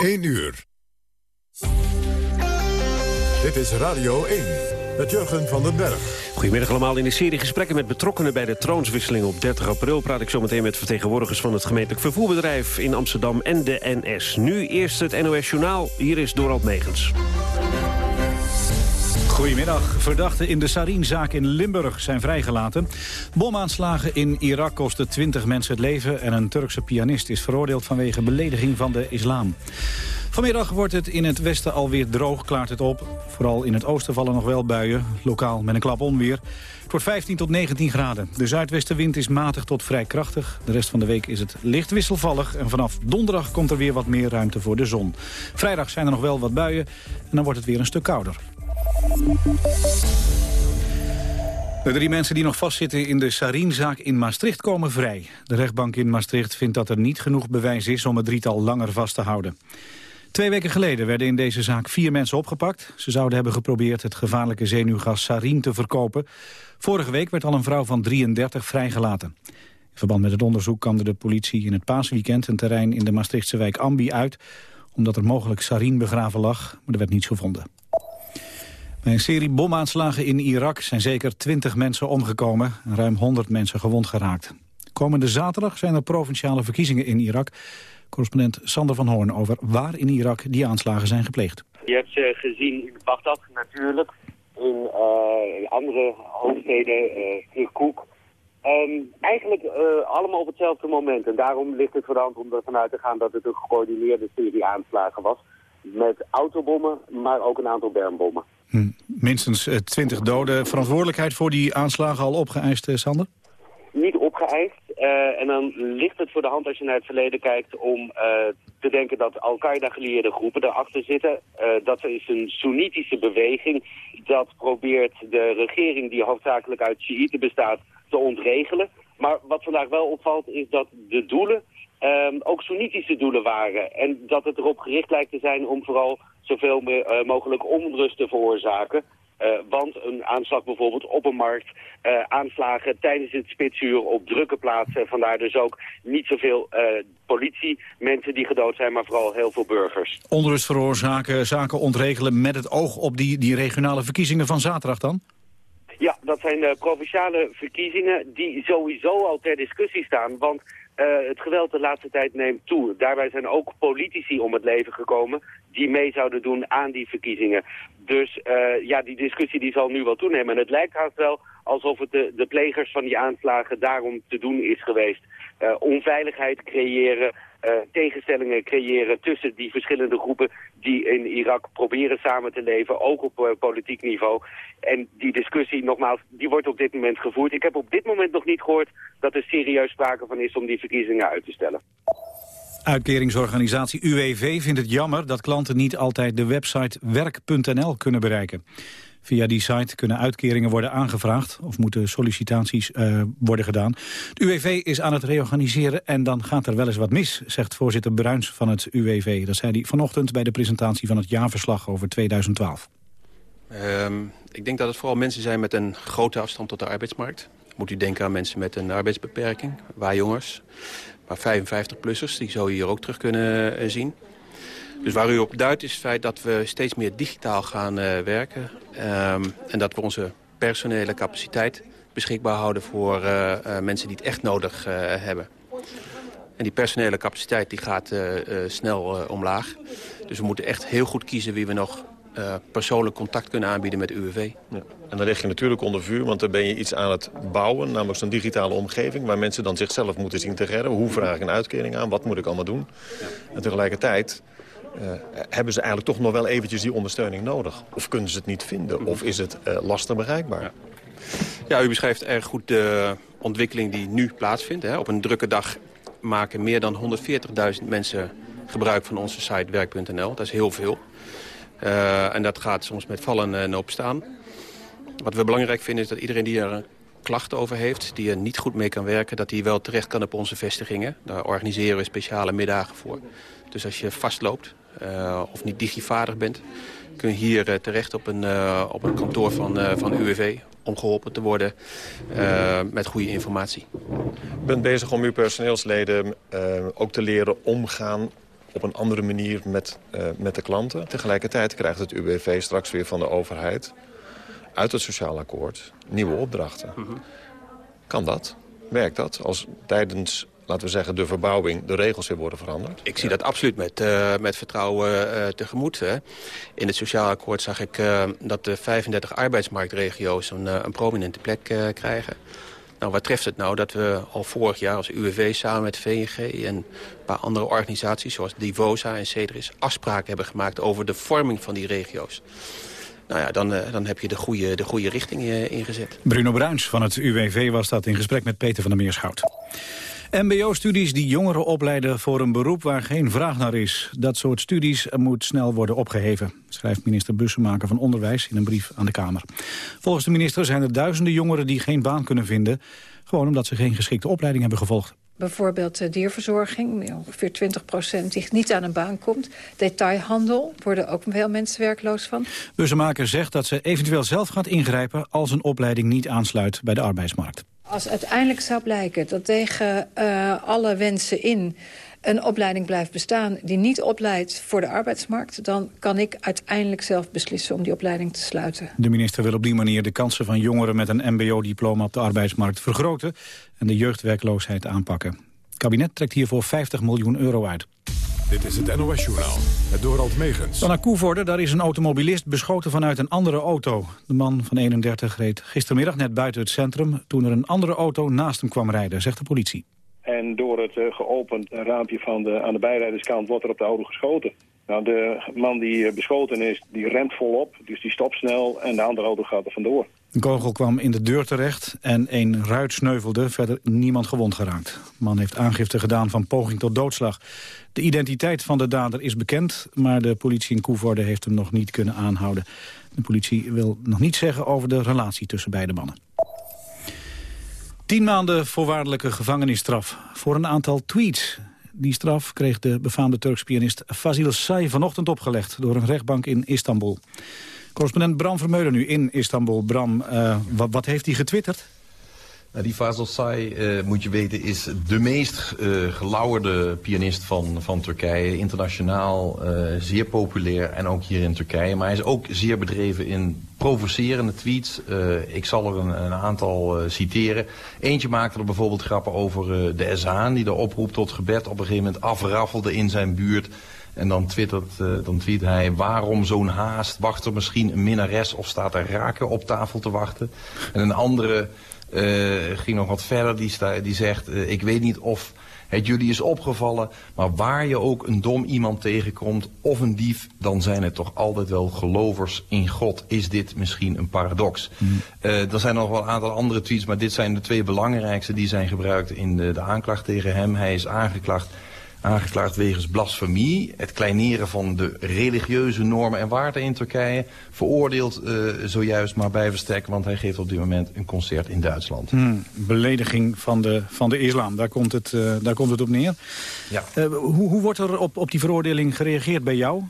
1 uur. Dit is Radio 1 met Jurgen van den Berg. Goedemiddag allemaal. In de serie gesprekken met betrokkenen bij de troonswisseling op 30 april... praat ik zo meteen met vertegenwoordigers van het gemeentelijk vervoerbedrijf in Amsterdam en de NS. Nu eerst het NOS Journaal. Hier is Dorald Megens. Goedemiddag. Verdachten in de Sarin-zaak in Limburg zijn vrijgelaten. Bomaanslagen in Irak kosten 20 mensen het leven... en een Turkse pianist is veroordeeld vanwege belediging van de islam. Vanmiddag wordt het in het westen alweer droog, klaart het op. Vooral in het oosten vallen nog wel buien, lokaal met een klap onweer. Het wordt 15 tot 19 graden. De zuidwestenwind is matig tot vrij krachtig. De rest van de week is het licht wisselvallig. En vanaf donderdag komt er weer wat meer ruimte voor de zon. Vrijdag zijn er nog wel wat buien en dan wordt het weer een stuk kouder. De drie mensen die nog vastzitten in de Sarinzaak in Maastricht komen vrij. De rechtbank in Maastricht vindt dat er niet genoeg bewijs is om het drietal langer vast te houden. Twee weken geleden werden in deze zaak vier mensen opgepakt. Ze zouden hebben geprobeerd het gevaarlijke zenuwgas sarin te verkopen. Vorige week werd al een vrouw van 33 vrijgelaten. In verband met het onderzoek kamde de politie in het paasweekend... een terrein in de Maastrichtse wijk Ambi uit... omdat er mogelijk sarin begraven lag, maar er werd niets gevonden. Bij een serie bomaanslagen in Irak zijn zeker 20 mensen omgekomen... en ruim 100 mensen gewond geraakt. Komende zaterdag zijn er provinciale verkiezingen in Irak. Correspondent Sander van Hoorn over waar in Irak die aanslagen zijn gepleegd. Je hebt ze gezien in Bagdad natuurlijk, in uh, andere hoofdsteden, uh, Kirkuk. Um, eigenlijk uh, allemaal op hetzelfde moment. En daarom ligt het voor om ervan uit te gaan dat het een gecoördineerde serie aanslagen was. Met autobommen, maar ook een aantal bermbommen. Hm. Minstens twintig doden. Verantwoordelijkheid voor die aanslagen al opgeëist, Sander? Niet opgeëist. Uh, en dan ligt het voor de hand als je naar het verleden kijkt om uh, te denken dat Al-Qaeda-gelieerde groepen erachter zitten. Uh, dat is een Soenitische beweging dat probeert de regering die hoofdzakelijk uit Shiiten bestaat te ontregelen. Maar wat vandaag wel opvalt is dat de doelen ook Soenitische doelen waren. En dat het erop gericht lijkt te zijn om vooral zoveel mogelijk onrust te veroorzaken. Uh, want een aanslag bijvoorbeeld op een markt, uh, aanslagen tijdens het spitsuur op drukke plaatsen. Vandaar dus ook niet zoveel uh, politie, mensen die gedood zijn, maar vooral heel veel burgers. Onrust veroorzaken, zaken ontregelen met het oog op die, die regionale verkiezingen van zaterdag dan? Ja, dat zijn de provinciale verkiezingen die sowieso al ter discussie staan. Want uh, het geweld de laatste tijd neemt toe. Daarbij zijn ook politici om het leven gekomen die mee zouden doen aan die verkiezingen. Dus uh, ja, die discussie die zal nu wel toenemen. En het lijkt haast wel alsof het de, de plegers van die aanslagen daarom te doen is geweest. Uh, onveiligheid creëren, uh, tegenstellingen creëren tussen die verschillende groepen die in Irak proberen samen te leven, ook op uh, politiek niveau. En die discussie, nogmaals, die wordt op dit moment gevoerd. Ik heb op dit moment nog niet gehoord dat er serieus sprake van is om die verkiezingen uit te stellen. Uitkeringsorganisatie UWV vindt het jammer dat klanten niet altijd de website werk.nl kunnen bereiken. Via die site kunnen uitkeringen worden aangevraagd of moeten sollicitaties uh, worden gedaan. Het UWV is aan het reorganiseren en dan gaat er wel eens wat mis, zegt voorzitter Bruins van het UWV. Dat zei hij vanochtend bij de presentatie van het jaarverslag over 2012. Um, ik denk dat het vooral mensen zijn met een grote afstand tot de arbeidsmarkt. Moet u denken aan mensen met een arbeidsbeperking, waar jongens, maar 55-plussers, die zo hier ook terug kunnen uh, zien. Dus waar u op duidt is het feit dat we steeds meer digitaal gaan uh, werken. Um, en dat we onze personele capaciteit beschikbaar houden voor uh, uh, mensen die het echt nodig hebben. En die personele capaciteit die gaat snel omlaag. Dus we moeten echt heel goed kiezen wie we nog persoonlijk contact kunnen aanbieden met UWV. Ja. En dan lig je natuurlijk onder vuur, want dan ben je iets aan het bouwen... namelijk zo'n digitale omgeving waar mensen dan zichzelf moeten zien te redden. Hoe vraag ik een uitkering aan? Wat moet ik allemaal doen? Ja. En tegelijkertijd uh, hebben ze eigenlijk toch nog wel eventjes die ondersteuning nodig. Of kunnen ze het niet vinden? Of is het uh, lastig bereikbaar? Ja. ja. u beschrijft erg goed de ontwikkeling die nu plaatsvindt. Hè. Op een drukke dag maken meer dan 140.000 mensen gebruik van onze site werk.nl. Dat is heel veel. Uh, en dat gaat soms met vallen en opstaan. Wat we belangrijk vinden is dat iedereen die er een klacht over heeft... die er niet goed mee kan werken, dat hij wel terecht kan op onze vestigingen. Daar organiseren we speciale middagen voor. Dus als je vastloopt of niet digivaardig bent... kun je hier uh, terecht op een, uh, op een kantoor van, van UWV om geholpen te worden met goede informatie. U bent bezig om uw personeelsleden ook te leren omgaan op een andere manier met, met de klanten. Tegelijkertijd krijgt het UWV straks weer van de overheid... uit het sociaal akkoord nieuwe opdrachten. Mhm. Kan dat? Werkt dat? Als tijdens laten we zeggen, de verbouwing, de regels weer worden veranderd? Ik zie dat absoluut met, uh, met vertrouwen uh, tegemoet. Hè. In het sociaal akkoord zag ik uh, dat de 35 arbeidsmarktregio's een, een prominente plek krijgen. Nou, wat treft het nou dat we al vorig jaar als UWV samen met VNG... en een paar andere organisaties zoals Divosa en Cedris... afspraken hebben gemaakt over de vorming van die regio's. Nou ja, dan, dan heb je de goede, de goede richting ingezet. Bruno Bruins van het UWV was dat in gesprek met Peter van der Meerschout. MBO-studies die jongeren opleiden voor een beroep waar geen vraag naar is. Dat soort studies moet snel worden opgeheven, schrijft minister Bussemaker van Onderwijs in een brief aan de Kamer. Volgens de minister zijn er duizenden jongeren die geen baan kunnen vinden, gewoon omdat ze geen geschikte opleiding hebben gevolgd. Bijvoorbeeld dierverzorging, ongeveer 20 procent die niet aan een baan komt. Detailhandel, worden ook veel mensen werkloos van. Bussemaker zegt dat ze eventueel zelf gaat ingrijpen als een opleiding niet aansluit bij de arbeidsmarkt. Als uiteindelijk zou blijken dat tegen uh, alle wensen in een opleiding blijft bestaan die niet opleidt voor de arbeidsmarkt... dan kan ik uiteindelijk zelf beslissen om die opleiding te sluiten. De minister wil op die manier de kansen van jongeren met een mbo-diploma op de arbeidsmarkt vergroten... en de jeugdwerkloosheid aanpakken. Het kabinet trekt hiervoor 50 miljoen euro uit. Dit is het NOS-journaal, het Dorald Megens. Dan naar Koevoorde, daar is een automobilist beschoten vanuit een andere auto. De man van 31 reed gistermiddag net buiten het centrum... toen er een andere auto naast hem kwam rijden, zegt de politie. En door het uh, geopend raampje van de, aan de bijrijderskant wordt er op de auto geschoten. Nou, de man die eh, beschoten is, die remt volop, dus die stopt snel en de andere auto gaat er vandoor. Een kogel kwam in de deur terecht en een ruit sneuvelde. Verder niemand gewond geraakt. De man heeft aangifte gedaan van poging tot doodslag. De identiteit van de dader is bekend, maar de politie in Koevoorde heeft hem nog niet kunnen aanhouden. De politie wil nog niets zeggen over de relatie tussen beide mannen. Tien maanden voorwaardelijke gevangenisstraf voor een aantal tweets. Die straf kreeg de befaamde Turks pianist Fazil Say vanochtend opgelegd... door een rechtbank in Istanbul. Correspondent Bram Vermeulen nu in Istanbul. Bram, uh, wat, heeft hij getwitterd? Nou, die Fazıl Say, uh, moet je weten, is de meest uh, gelauwerde pianist van, van Turkije. Internationaal zeer populair en ook hier in Turkije. Maar hij is ook zeer bedreven in provocerende tweets. ik zal er een, een aantal citeren. Eentje maakte er bijvoorbeeld grappen over de Ezaan... die de oproep tot gebed op een gegeven moment afraffelde in zijn buurt... En dan, twittert, dan tweet hij, waarom zo'n haast? Wacht er misschien een minnares of staat er raken op tafel te wachten? En een andere uh, ging nog wat verder. Die, sta, die zegt, uh, ik weet niet of het jullie is opgevallen... maar waar je ook een dom iemand tegenkomt of een dief... dan zijn het toch altijd wel gelovers in God. Is dit misschien een paradox? Mm. Uh, er zijn nog wel een aantal andere tweets... maar dit zijn de twee belangrijkste die zijn gebruikt in de, de aanklacht tegen hem. Hij is aangeklaagd aangeklaagd wegens blasfemie. Het kleineren van de religieuze normen en waarden in Turkije. Veroordeeld uh, zojuist maar bij verstek, want hij geeft op dit moment een concert in Duitsland. Hmm, belediging van de, van de islam, daar komt het, uh, daar komt het op neer. Ja. Uh, hoe, hoe wordt er op, op die veroordeling gereageerd bij jou?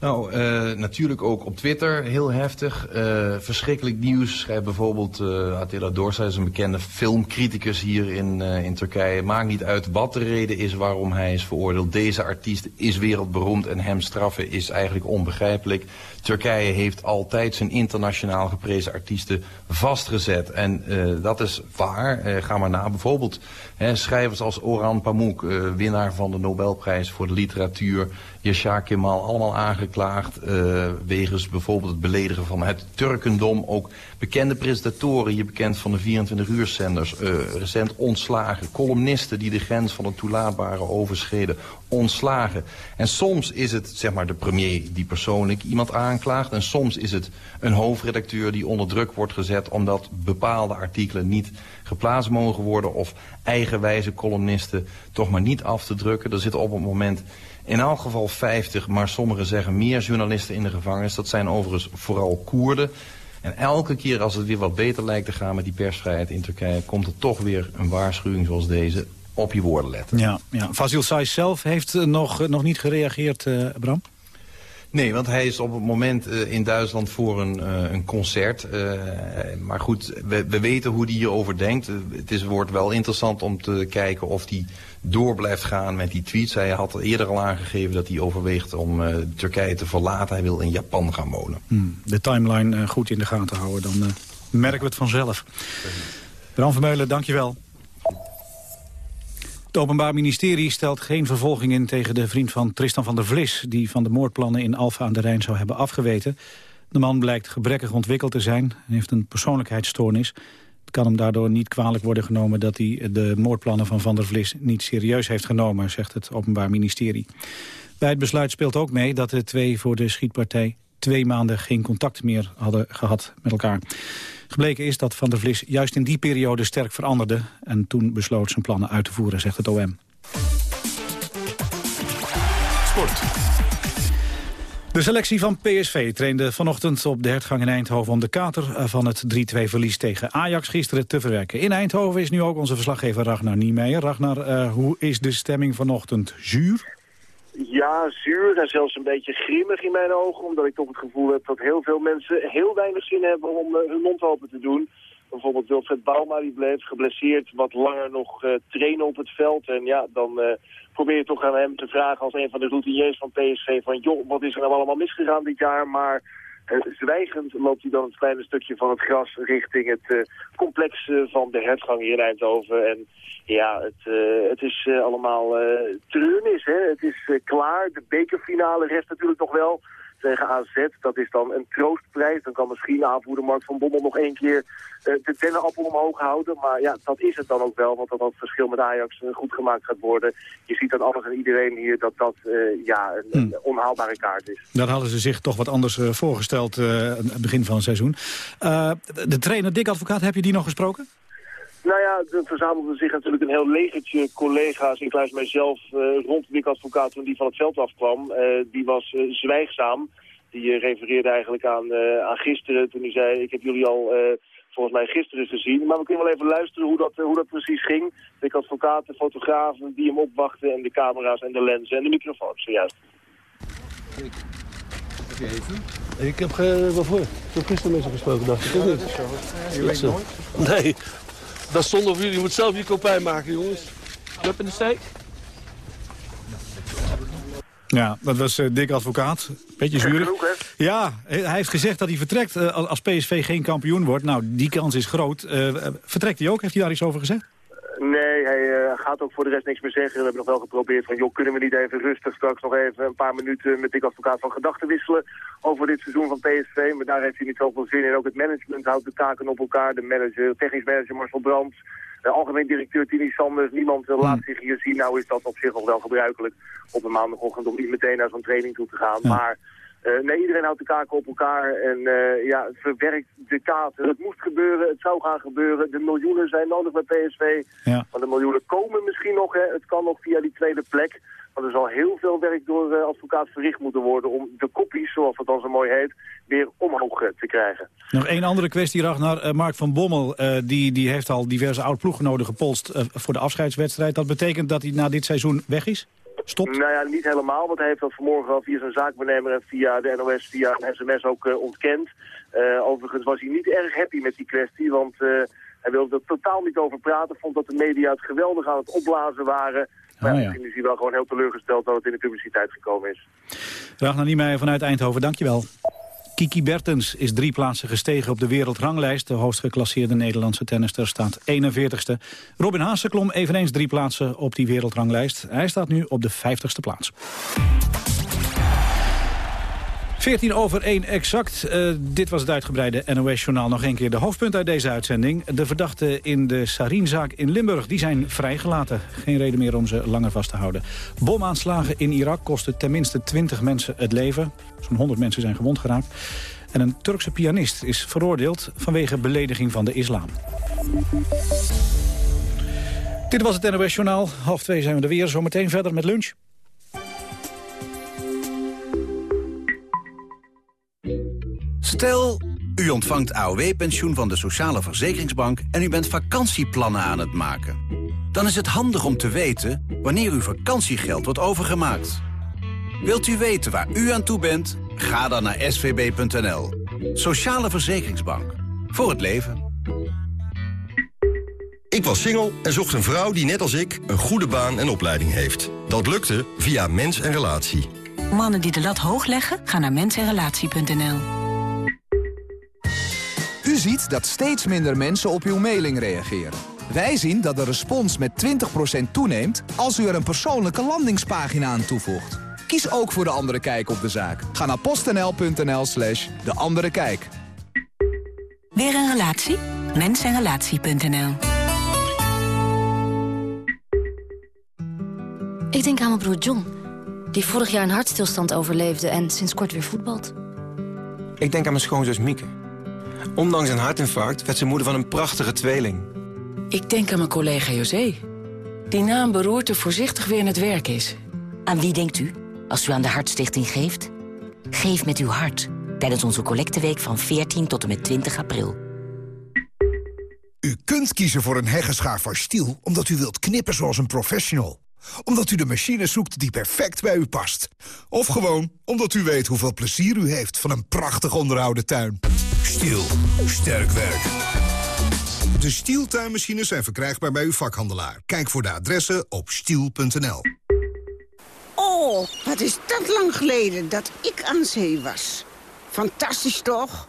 Nou, uh, natuurlijk ook op Twitter, heel heftig. Uh, verschrikkelijk nieuws, schrijft bijvoorbeeld uh, Attila Dorsa, is een bekende filmcriticus hier in, in Turkije. Maakt niet uit wat de reden is waarom hij is veroordeeld. Deze artiest is wereldberoemd en hem straffen is eigenlijk onbegrijpelijk. Turkije heeft altijd zijn internationaal geprezen artiesten vastgezet. En dat is waar. ga maar na. Bijvoorbeeld schrijvers als Orhan Pamuk, winnaar van de Nobelprijs voor de literatuur... Yashar Kemal allemaal aangeklaagd uh, wegens bijvoorbeeld het beledigen van het Turkendom. Ook bekende presentatoren, hier bekend van de 24-uur-zenders, uh, recent ontslagen. Columnisten die de grens van het toelaatbare overschreden, ontslagen. En soms is het zeg maar de premier die persoonlijk iemand aanklaagt. En soms is het een hoofdredacteur die onder druk wordt gezet omdat bepaalde artikelen niet geplaatst mogen worden. Of eigenwijze columnisten toch maar niet af te drukken. Er zit op het moment in elk geval 50, maar sommigen zeggen meer journalisten in de gevangenis. Dat zijn overigens vooral Koerden. En elke keer als het weer wat beter lijkt te gaan met die persvrijheid in Turkije... komt er toch weer een waarschuwing zoals deze op je woorden letten. Ja, ja. Fazil Say zelf heeft nog, nog niet gereageerd, uh, Bram? Nee, want hij is op het moment uh, in Duitsland voor een, uh, een concert. Uh, maar goed, we, we, weten hoe hij hierover denkt. het is, wordt wel interessant om te kijken of hij door blijft gaan met die tweets. Hij had eerder al aangegeven dat hij overweegt om Turkije te verlaten. Hij wil in Japan gaan wonen. Hmm, de timeline goed in de gaten houden, dan merken we het vanzelf. Bram Vermeulen, dankjewel. Het Openbaar Ministerie stelt geen vervolging in tegen de vriend van Tristan van der Vlis... die van de moordplannen in Alfa aan de Rijn zou hebben afgeweten. De man blijkt gebrekkig ontwikkeld te zijn en heeft een persoonlijkheidsstoornis. Het kan hem daardoor niet kwalijk worden genomen... dat hij de moordplannen van van der Vlis niet serieus heeft genomen... zegt het Openbaar Ministerie. Bij het besluit speelt ook mee dat de twee voor de schietpartij... twee maanden geen contact meer hadden gehad met elkaar. Gebleken is dat Van der Vlis juist in die periode sterk veranderde... en toen besloot zijn plannen uit te voeren, zegt het OM. Sport. De selectie van PSV trainde vanochtend op de hertgang in Eindhoven... om de kater van het 3-2-verlies tegen Ajax gisteren te verwerken. In Eindhoven is nu ook onze verslaggever Ragnar Niemeyer. Ragnar, uh, hoe is de stemming vanochtend? Zuur? Ja, zuur en zelfs een beetje grimmig in mijn ogen. Omdat ik toch het gevoel heb dat heel veel mensen heel weinig zin hebben om uh, hun mond open te doen. Bijvoorbeeld Wilfred Bouma, die bleef geblesseerd wat langer nog uh, trainen op het veld. En ja, dan uh, probeer je toch aan hem te vragen als een van de routiniers van PSV... van joh, wat is er nou allemaal misgegaan dit jaar? Maar zwijgend loopt hij dan een kleine stukje van het gras richting het complex van de hertgang hier in Eindhoven. En ja, het, het is allemaal treurnis. Hè? Het is klaar. De bekerfinale rest natuurlijk nog wel tegen AZ. Dat is dan een troostprijs. Dan kan misschien aanvoerder Mark van Bommel nog één keer de dennenappel omhoog houden. Maar ja, dat is het dan ook wel. Want dat dat verschil met Ajax goed gemaakt gaat worden. Je ziet aan alles en iedereen hier dat dat ja, een, hmm. onhaalbare kaart is. Dat hadden ze zich toch wat anders voorgesteld aan het begin van het seizoen. de trainer Dick Advocaat, heb je die nog gesproken? Nou ja, er verzamelde zich natuurlijk een heel legertje collega's, inclusief mijzelf, uh, rond Dick Advocaat toen die van het veld afkwam. Uh, die was uh, zwijgzaam. Die refereerde eigenlijk aan, aan gisteren toen hij zei, ik heb jullie al volgens mij gisteren gezien. Maar we kunnen wel even luisteren hoe dat, hoe dat precies ging. Dick Advocaat, de fotografen die hem opwachten en de camera's en de lenzen en de microfoons zojuist. Ik, heb je even? Ik heb geen... Waarvoor? Ik heb gisteren mensen gesproken, dacht ik. Ja, dat is zo. Je weet nooit? Nee, dat stond of jullie. Je moet zelf je kopij maken, jongens. Club in de steek. Ja, dat was uh, Dick Advocaat. Beetje zuur. Ja, hij heeft gezegd dat hij vertrekt uh, als PSV geen kampioen wordt. Nou, die kans is groot. Uh, vertrekt hij ook? Heeft hij daar iets over gezegd? Nee, hij gaat ook voor de rest niks meer zeggen. We hebben nog wel geprobeerd van, joh, kunnen we niet even rustig straks nog even een paar minuten met Dick Advocaat van gedachten wisselen over dit seizoen van PSV. Maar daar heeft hij niet zoveel zin in. Ook het management houdt de taken op elkaar. De manager, technisch manager Marcel Brands, de algemeen directeur Tini Sanders. Niemand uh, laat zich hier zien. Nou is dat op zich nog wel gebruikelijk op een maandagochtend om niet meteen naar zo'n training toe te gaan. Maar... Uh, nee, iedereen houdt de kaken op elkaar en uh, ja, verwerkt de kaarten. Het moest gebeuren, het zou gaan gebeuren. De miljoenen zijn nodig bij PSV. Ja. Maar de miljoenen komen misschien nog. Hè. Het kan nog via die tweede plek. Maar er zal heel veel werk door uh, advocaat verricht moeten worden... om de koppies, zoals het dan zo mooi heet, weer omhoog te krijgen. Nog één andere kwestie, Ragnar. Mark van Bommel die, die heeft al diverse oud-ploeggenoten gepolst voor de afscheidswedstrijd. Dat betekent dat hij na dit seizoen weg is? Stopt? Nou ja, niet helemaal, want hij heeft dat vanmorgen al via zijn zaakbenemer en via de NOS, via een sms ook uh, ontkend. Uh, overigens was hij niet erg happy met die kwestie, want uh, hij wilde er totaal niet over praten. Vond dat de media het geweldig aan het opblazen waren. Maar oh, ja. misschien is hij wel gewoon heel teleurgesteld dat het in de publiciteit gekomen is. Ragnar Niemeyer vanuit Eindhoven, dankjewel. Kiki Bertens is drie plaatsen gestegen op de wereldranglijst. De hoogst geclasseerde Nederlandse tennister staat 41ste. Robin Haase klom eveneens drie plaatsen op die wereldranglijst. Hij staat nu op de 50ste plaats. 14 over 1 exact. Uh, dit was het uitgebreide NOS-journaal. Nog een keer de hoofdpunt uit deze uitzending. De verdachten in de Sarinzaak in Limburg die zijn vrijgelaten. Geen reden meer om ze langer vast te houden. Bomaanslagen in Irak kosten tenminste 20 mensen het leven. Zo'n 100 mensen zijn gewond geraakt. En een Turkse pianist is veroordeeld vanwege belediging van de islam. Dit was het NOS-journaal. Half twee zijn we er weer. Zometeen verder met lunch. Stel, u ontvangt AOW-pensioen van de Sociale Verzekeringsbank... en u bent vakantieplannen aan het maken. Dan is het handig om te weten wanneer uw vakantiegeld wordt overgemaakt. Wilt u weten waar u aan toe bent Ga dan naar svb.nl. Sociale Verzekeringsbank. Voor het leven. Ik was single en zocht een vrouw die net als ik een goede baan en opleiding heeft. Dat lukte via Mens en Relatie. Mannen die de lat hoog leggen, gaan naar mensenrelatie.nl. U ziet dat steeds minder mensen op uw mailing reageren. Wij zien dat de respons met 20% toeneemt als u er een persoonlijke landingspagina aan toevoegt. Kies ook voor De Andere Kijk op de zaak. Ga naar postnl.nl slash De Andere Kijk. Weer een relatie? Mensenrelatie.nl Ik denk aan mijn broer John, die vorig jaar een hartstilstand overleefde en sinds kort weer voetbalt. Ik denk aan mijn schoonzus Mieke. Ondanks een hartinfarct werd ze moeder van een prachtige tweeling. Ik denk aan mijn collega José, die na een beroerte voorzichtig weer in het werk is. Aan wie denkt u als u aan de Hartstichting geeft? Geef met uw hart tijdens onze collecteweek van 14 tot en met 20 april. U kunt kiezen voor een heggenschaar van Stiel omdat u wilt knippen zoals een professional omdat u de machine zoekt die perfect bij u past. Of gewoon omdat u weet hoeveel plezier u heeft van een prachtig onderhouden tuin. Stiel. Sterk werk. De Stiel tuinmachines zijn verkrijgbaar bij uw vakhandelaar. Kijk voor de adressen op stiel.nl. Oh, wat is dat lang geleden dat ik aan zee was. Fantastisch toch?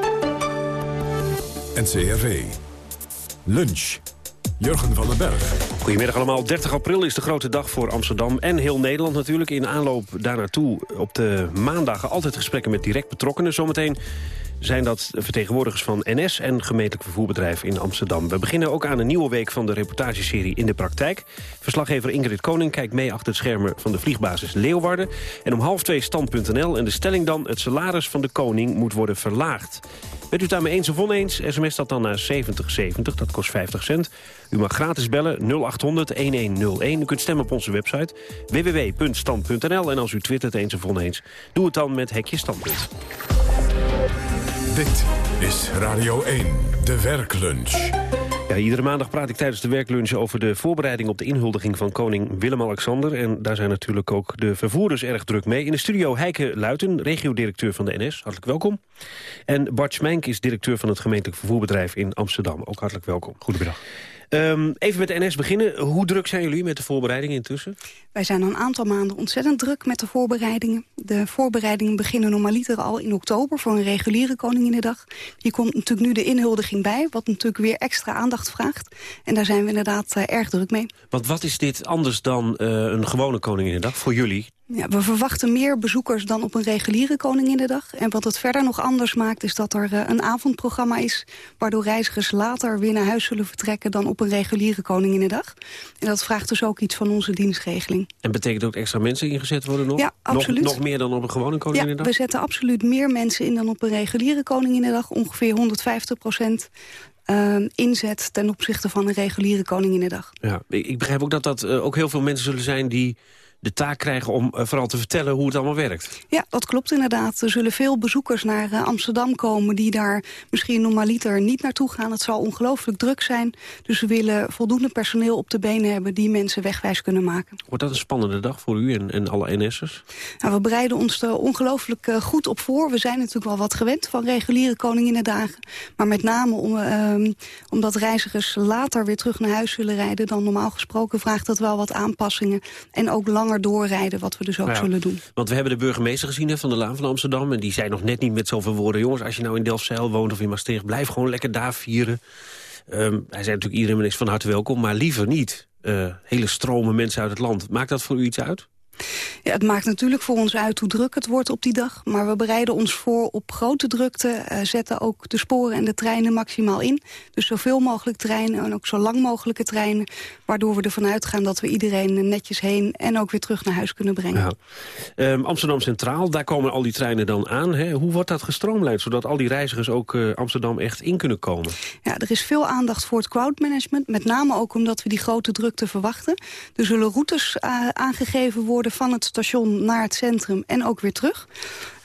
NCRV. Lunch. Jurgen van den Berg. Goedemiddag allemaal. 30 april is de grote dag voor Amsterdam en heel Nederland natuurlijk. In aanloop daar naartoe op de maandagen altijd gesprekken met direct betrokkenen. Zometeen zijn dat vertegenwoordigers van NS en gemeentelijk vervoerbedrijf in Amsterdam. We beginnen ook aan een nieuwe week van de reportageserie In de Praktijk. Verslaggever Ingrid Koning kijkt mee achter het schermen van de vliegbasis Leeuwarden. En om half twee stand.nl en de stelling dan... het salaris van de koning moet worden verlaagd. Bent u het daarmee eens of oneens? SMS dat dan naar 7070, dat kost 50 cent. U mag gratis bellen 0800-1101. U kunt stemmen op onze website www.stand.nl. En als u twittert eens of oneens, doe het dan met Hekje Standpunt. Dit is Radio 1, de werklunch. Ja, iedere maandag praat ik tijdens de werklunch over de voorbereiding op de inhuldiging van koning Willem-Alexander. En daar zijn natuurlijk ook de vervoerders erg druk mee. In de studio Heike Luiten, regiodirecteur van de NS. Hartelijk welkom. En Bart Schmenk is directeur van het gemeentelijk vervoerbedrijf in Amsterdam. Ook hartelijk welkom. Goedemiddag. Um, even met de NS beginnen. Hoe druk zijn jullie met de voorbereidingen intussen? Wij zijn al een aantal maanden ontzettend druk met de voorbereidingen. De voorbereidingen beginnen normaliter al in oktober voor een reguliere Koninginnedag. Hier komt natuurlijk nu de inhuldiging bij, wat natuurlijk weer extra aandacht vraagt. En daar zijn we inderdaad uh, erg druk mee. Want wat is dit anders dan uh, een gewone Koninginnedag voor jullie? Ja, we verwachten meer bezoekers dan op een reguliere Koninginnedag. En wat het verder nog anders maakt is dat er uh, een avondprogramma is... waardoor reizigers later weer naar huis zullen vertrekken dan op een reguliere Koninginnedag. En dat vraagt dus ook iets van onze dienstregeling. En betekent ook extra mensen ingezet worden nog? Ja, absoluut. Nog, nog meer dan op een gewone Koninginnedag? Ja, we zetten absoluut meer mensen in dan op een reguliere Koninginnedag. Ongeveer 150 procent. Uh, inzet ten opzichte van een reguliere Koninginnedag. Ja, ik begrijp ook dat dat uh, ook heel veel mensen zullen zijn die de taak krijgen om uh, vooral te vertellen hoe het allemaal werkt. Ja, dat klopt inderdaad. Er zullen veel bezoekers naar uh, Amsterdam komen... die daar misschien normaliter niet naartoe gaan. Het zal ongelooflijk druk zijn. Dus we willen voldoende personeel op de benen hebben... die mensen wegwijs kunnen maken. Wordt dat een spannende dag voor u en, en alle NS'ers? Nou, we bereiden ons er ongelooflijk uh, goed op voor. We zijn natuurlijk wel wat gewend van reguliere koninginnedagen. Maar met name om, ehm, omdat reizigers later weer terug naar huis zullen rijden... dan normaal gesproken vraagt dat wel wat aanpassingen. En ook langer doorrijden, wat we dus ook ja, zullen doen. Want we hebben de burgemeester gezien hè, van de Laan van Amsterdam... en die zei nog net niet met zoveel woorden... jongens, als je nou in Delfzijl woont of in Maastricht... blijf gewoon lekker daar vieren. Um, hij zei natuurlijk, iedereen is van harte welkom, maar liever niet. Uh, hele stromen mensen uit het land. Maakt dat voor u iets uit? Ja, het maakt natuurlijk voor ons uit hoe druk het wordt op die dag. Maar we bereiden ons voor op grote drukte. Uh, zetten ook de sporen en de treinen maximaal in. Dus zoveel mogelijk treinen en ook zo lang mogelijke treinen. Waardoor we ervan uitgaan dat we iedereen netjes heen... en ook weer terug naar huis kunnen brengen. Ja. Um, Amsterdam Centraal, daar komen al die treinen dan aan. Hè? Hoe wordt dat gestroomlijnd, zodat al die reizigers ook uh, Amsterdam echt in kunnen komen? Ja, er is veel aandacht voor het crowdmanagement. Met name ook omdat we die grote drukte verwachten. Er zullen routes uh, aangegeven worden van het station naar het centrum en ook weer terug.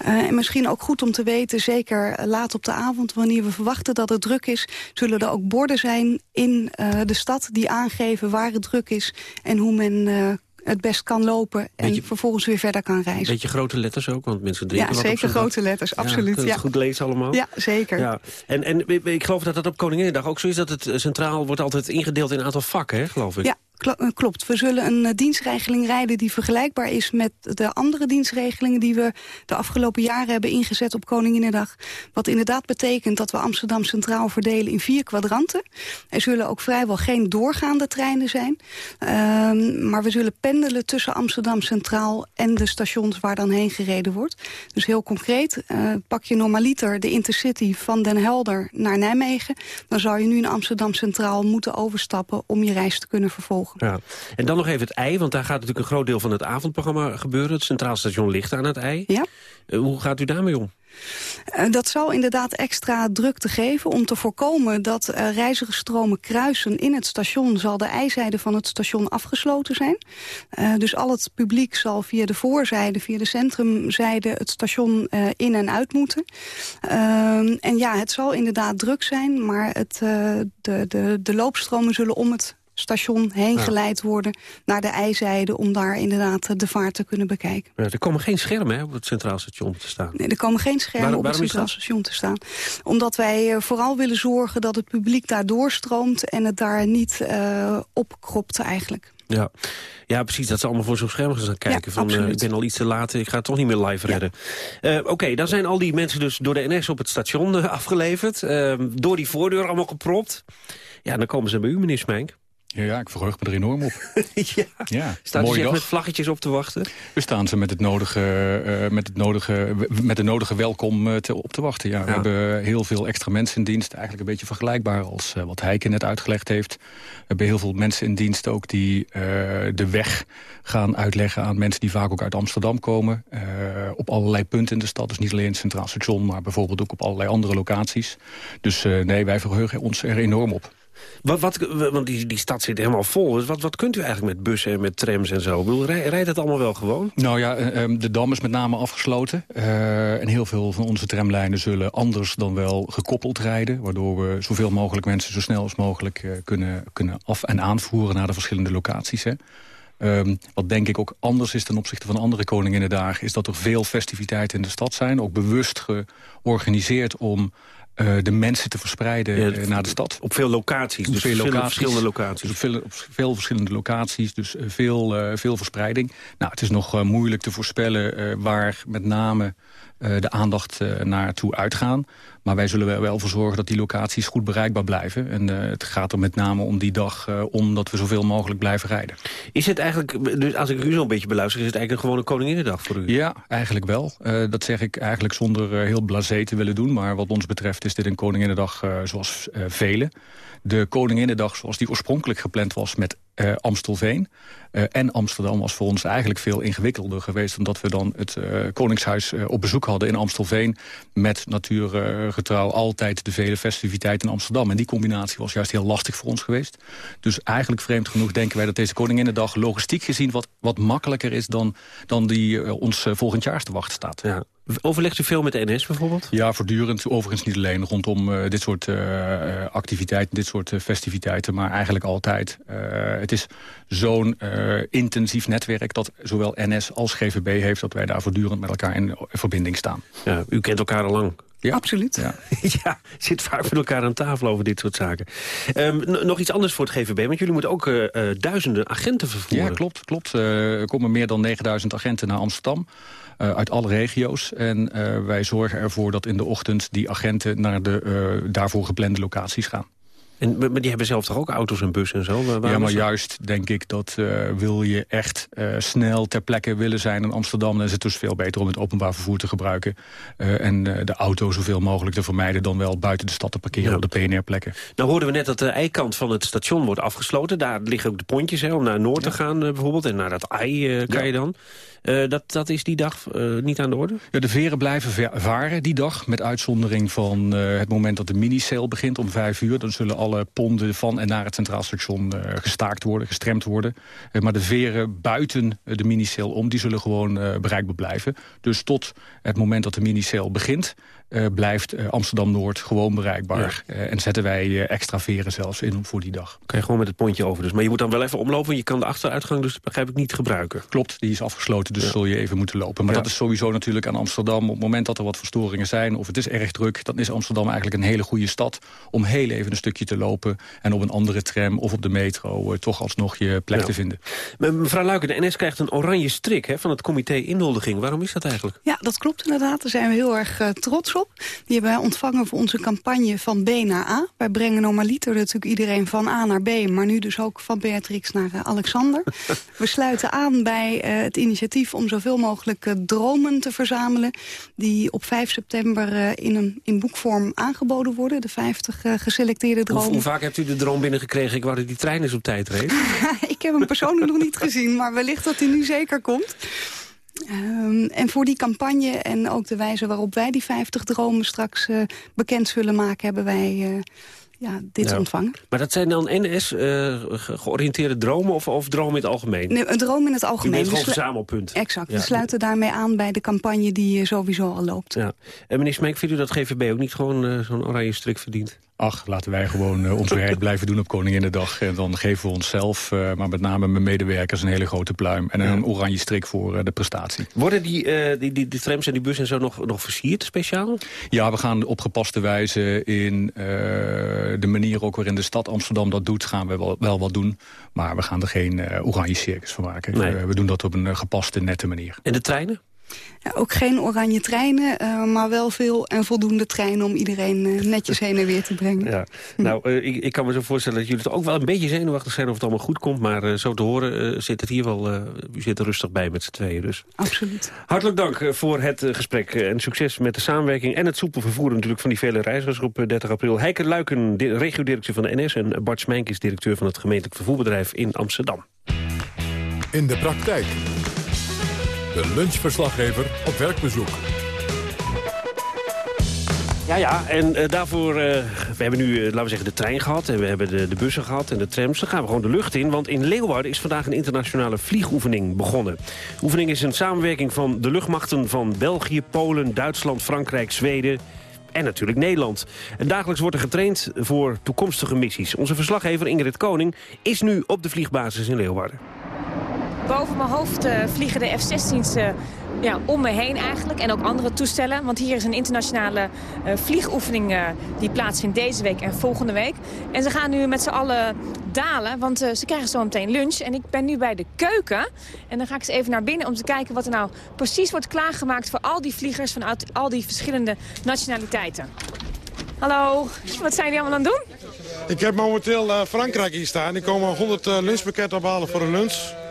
Uh, en misschien ook goed om te weten, zeker laat op de avond... wanneer we verwachten dat het druk is... zullen er ook borden zijn in uh, de stad die aangeven waar het druk is... en hoe men uh, het best kan lopen en Beetje- vervolgens weer verder kan reizen. Beetje grote letters ook, want mensen drinken Ja, zeker grote letters, Ja, absoluut. Ja, het goed lezen allemaal? Ja, zeker. Ja. En, en ik geloof dat dat op Koninginnedag ook zo is... dat het eh, centraal wordt altijd ingedeeld in een aantal vakken, hè, geloof ik? Ja, eh, klopt. We zullen een eh, dienstregeling rijden die vergelijkbaar is met de andere dienstregelingen die we de afgelopen jaren hebben ingezet op Koninginnedag. Wat inderdaad betekent dat we Amsterdam Centraal verdelen in vier kwadranten. Er zullen ook vrijwel geen doorgaande treinen zijn. Ehm, maar we zullen pendelen tussen Amsterdam Centraal en de stations waar dan heen gereden wordt. Dus heel concreet, eh, pak je normaliter de Intercity van Den Helder naar Nijmegen. Dan zou je nu in Amsterdam Centraal moeten overstappen om je reis te kunnen vervolgen. Ja. En dan nog even het ei, want daar gaat natuurlijk een groot deel van het avondprogramma gebeuren. Het Centraal Station ligt aan het ei. Ja. Eh, hoe gaat u daarmee om? Eh, dat zal inderdaad extra drukte geven om te voorkomen dat eh, reizigersstromen kruisen in het station zal de ijzijde van het station afgesloten zijn. Eh, dus al het publiek zal via de voorzijde, via de centrumzijde het station eh, in en uit moeten. Ehm, en ja, het zal inderdaad druk zijn, maar het, eh, de, de, de loopstromen zullen om het station heen Ja. geleid worden naar de ijzijde om daar inderdaad eh, de vaart te kunnen bekijken. Ja, er komen geen schermen hè, op het Centraal Station te staan. Nee, er komen geen schermen op het Centraal? Station te staan. Omdat wij eh, vooral willen zorgen dat het publiek daar doorstroomt... en het daar niet eh opkropt eigenlijk. Ja. ja, precies. Dat ze allemaal voor zo'n scherm gaan kijken. van, ik ben al iets te laat, ik ga het toch niet meer live redden. Oké, dan zijn al die mensen dus door de NS op het station afgeleverd. eh, door die voordeur allemaal gepropt. Ja, dan komen ze bij u, meneer Smijnk. Ja, ja, ik verheug me er enorm op. ja. ja Staan ze mooie echt dag. met vlaggetjes op te wachten? We staan ze met, het nodige, eh, met, het nodige, met de nodige welkom eh, te, op te wachten. Ja, we hebben heel veel extra mensen in dienst. Eigenlijk een beetje vergelijkbaar als eh, wat Heike net uitgelegd heeft. We hebben heel veel mensen in dienst ook die de weg gaan uitleggen aan mensen die vaak ook uit Amsterdam komen. op allerlei punten in de stad. Dus niet alleen in het Centraal Station, maar bijvoorbeeld ook op allerlei andere locaties. Dus nee, wij verheugen ons er enorm op. Wat, wat, want die, die stad zit helemaal vol. Dus wat, wat kunt u eigenlijk met bussen en met trams en zo? Rijdt het allemaal wel gewoon? Nou ja, eh, ehm, de Dam is met name afgesloten. Eh, en heel veel van onze tramlijnen zullen anders dan wel gekoppeld rijden. Waardoor we zoveel mogelijk mensen zo snel als mogelijk eh, kunnen, kunnen af- en aanvoeren naar de verschillende locaties. Hè. Ehm, wat denk ik ook anders is ten opzichte van andere Koninginnedagen... is dat er veel festiviteiten in de stad zijn. Ook bewust georganiseerd om eh, de mensen te verspreiden eh, naar de stad. Op veel locaties, Op dus veel verschillende- locaties. verschillende locaties. Dus op, veel, op veel verschillende locaties, dus eh, veel, veel verspreiding. Nou, het is nog moeilijk te voorspellen waar met name de aandacht eh, naartoe uitgaan. Maar wij zullen er wel voor zorgen dat die locaties goed bereikbaar blijven. En eh, het gaat er met name om die dag eh, om dat we zoveel mogelijk blijven rijden. Is het eigenlijk, dus als ik u zo'n beetje beluister... is het eigenlijk gewoon een Koninginnedag voor u? Ja, eigenlijk wel. Eh, dat zeg ik eigenlijk zonder eh, heel blasé te willen doen. Maar wat ons betreft is dit een Koninginnedag eh, zoals eh, vele. De Koninginnedag zoals die oorspronkelijk gepland was met eh, Amstelveen. eh, en Amsterdam was voor ons eigenlijk veel ingewikkelder geweest... omdat we dan het eh, Koningshuis op bezoek hadden in Amstelveen... met natuurgetrouw altijd de vele festiviteiten in Amsterdam. En die combinatie was juist heel lastig voor ons geweest. Dus eigenlijk vreemd genoeg denken wij dat deze Koninginnedag... logistiek gezien wat, wat makkelijker is dan, dan die ons volgend jaar te wachten staat. Ja. Overlegt u veel met de NS bijvoorbeeld? Ja, voortdurend. Overigens niet alleen rondom eh, dit soort eh, eh, activiteiten, dit soort festiviteiten, maar eigenlijk altijd. Het is zo'n intensief netwerk dat zowel NS als GVB heeft, dat wij daar voortdurend met elkaar in verbinding staan. Ja, u kent elkaar al lang. Ja. Absoluut. Ja. ja, zit vaak met elkaar aan tafel over dit soort zaken. Ehm, nog iets anders voor het GVB, want jullie moeten ook duizenden agenten vervoeren. Ja, klopt. klopt. Eh, er komen meer dan 9000 agenten naar Amsterdam. Eh, uit alle regio's. En eh, wij zorgen ervoor dat in de ochtend die agenten naar de eh, daarvoor geplande locaties gaan. En, maar die hebben zelf toch ook auto's en bussen en zo? Ja, maar juist denk ik dat wil je echt snel ter plekke willen zijn in Amsterdam... dan is het dus veel beter om het openbaar vervoer te gebruiken. en de auto zoveel mogelijk te vermijden... dan wel buiten de stad te parkeren Ja. op de PNR-plekken. Nou hoorden we net dat de eikant van het station wordt afgesloten. Daar liggen ook de pontjes hè, om naar Noord te gaan bijvoorbeeld. En naar dat ei kan Ja. je dan. Eh, dat, dat is die dag eh, niet aan de orde? Ja, de veren blijven varen die dag, met uitzondering van eh, het moment dat de mini-sale begint om vijf uur. Dan zullen alle ponden van en naar het Centraal Station gestaakt worden, gestremd worden. Maar de veren buiten de mini-sale om, die zullen gewoon bereikbaar blijven. Dus tot het moment dat de mini-sale begint, eh, blijft eh, Amsterdam-Noord gewoon bereikbaar. Eh, en zetten wij extra veren zelfs in voor die dag. Kan je gewoon met het pontje over dus. Maar je moet dan wel even omlopen, want je kan de achteruitgang dus begrijp ik niet gebruiken. Klopt, die is afgesloten, dus zul je even moeten lopen. Maar Ja. dat is sowieso natuurlijk aan Amsterdam. Op het moment dat er wat verstoringen zijn of het is erg druk... dan is Amsterdam eigenlijk een hele goede stad om heel even een stukje te lopen... en op een andere tram of op de metro eh, toch alsnog je plek Ja. te vinden. Mevrouw Luiken, de NS krijgt een oranje strik hè, van het comité inhuldiging. Waarom is dat eigenlijk? Ja, dat klopt inderdaad. Daar zijn we heel erg eh, trots op. Die hebben wij ontvangen voor onze campagne van B naar A. Wij brengen normaliter natuurlijk iedereen van A naar B... maar nu dus ook van Beatrix naar eh, Alexander. we sluiten aan bij eh, het initiatief om zoveel mogelijk eh, dromen te verzamelen... die op 5 september in, een, in boekvorm aangeboden worden. De 50 eh, geselecteerde Hoe, dromen. hoe vaak hebt u de droom binnengekregen? Ik wou dat die trein eens op tijd reed. ik heb hem persoonlijk nog niet gezien, maar wellicht dat hij nu zeker komt. Ehm, en voor die campagne en ook de wijze waarop wij die 50 dromen straks eh, bekend zullen maken... hebben wij eh, ja, dit Ja. ontvangen. Maar dat zijn dan NS eh, dromen of, of dromen in het algemeen? Nee, een droom in het U algemeen. bent We gewoon verzamelpunt. Exact. Ja. We sluiten daarmee aan bij de campagne die eh, sowieso al loopt. Ja. En meneer Smeek, vindt u dat GVB ook niet gewoon eh, zo'n oranje strik verdient? Ach, laten wij gewoon ons werk blijven doen op Koninginnedag. En dan geven we onszelf, eh, maar met name mijn medewerkers... een hele grote pluim en een oranje strik voor eh, de prestatie. Worden die, eh, die, die, die trams en die bussen en zo nog, nog versierd speciaal? Ja, we gaan op gepaste wijze in eh, de manier ook waarin de stad Amsterdam dat doet... gaan we wel, wel wat doen, maar we gaan er geen eh, oranje circus van maken. Nee. Eh, we doen dat op een eh, gepaste, nette manier. En de treinen? Ja, ook geen oranje treinen, eh, maar wel veel en voldoende treinen... om iedereen eh, netjes heen en weer te brengen. Ja. Nou, eh, ik, ik kan me zo voorstellen dat jullie toch ook wel een beetje zenuwachtig zijn... of het allemaal goed komt, maar eh, zo te horen eh, zit het hier wel... eh, u zit er rustig bij met z'n tweeën dus. Absoluut. Hartelijk dank voor het gesprek en succes met de samenwerking... en het soepel vervoer natuurlijk van die vele reizigers op eh, 30 april. Heike Luiken, di- regio-directeur van de NS... en Bart Smijnk is directeur van het gemeentelijk vervoerbedrijf in Amsterdam. In de praktijk. De lunchverslaggever op werkbezoek. Ja, ja, en eh, daarvoor, eh, we hebben nu, eh, laten we zeggen, de trein gehad... en we hebben de, de bussen gehad en de trams. Dan gaan we gewoon de lucht in, want in Leeuwarden is vandaag een internationale vliegoefening begonnen. De oefening is een samenwerking van de luchtmachten van België, Polen, Duitsland, Frankrijk, Zweden... En natuurlijk Nederland. En dagelijks wordt er getraind voor toekomstige missies. Onze verslaggever Ingrid Koning is nu op de vliegbasis in Leeuwarden. Boven mijn hoofd eh, vliegen de F-16's eh, ja, om me heen eigenlijk. En ook andere toestellen. Want hier is een internationale eh, vliegoefening eh, die plaatsvindt deze week en volgende week. En ze gaan nu met z'n allen dalen, want ze krijgen zo meteen lunch. En ik ben nu bij de keuken. En dan ga ik eens even naar binnen om te kijken wat er nou precies wordt klaargemaakt... voor al die vliegers vanuit al die verschillende nationaliteiten. Hallo, wat zijn jullie allemaal aan het doen? Ik heb momenteel Frankrijk hier staan. Die komen 100 eh, lunchpakketten ophalen voor een lunch.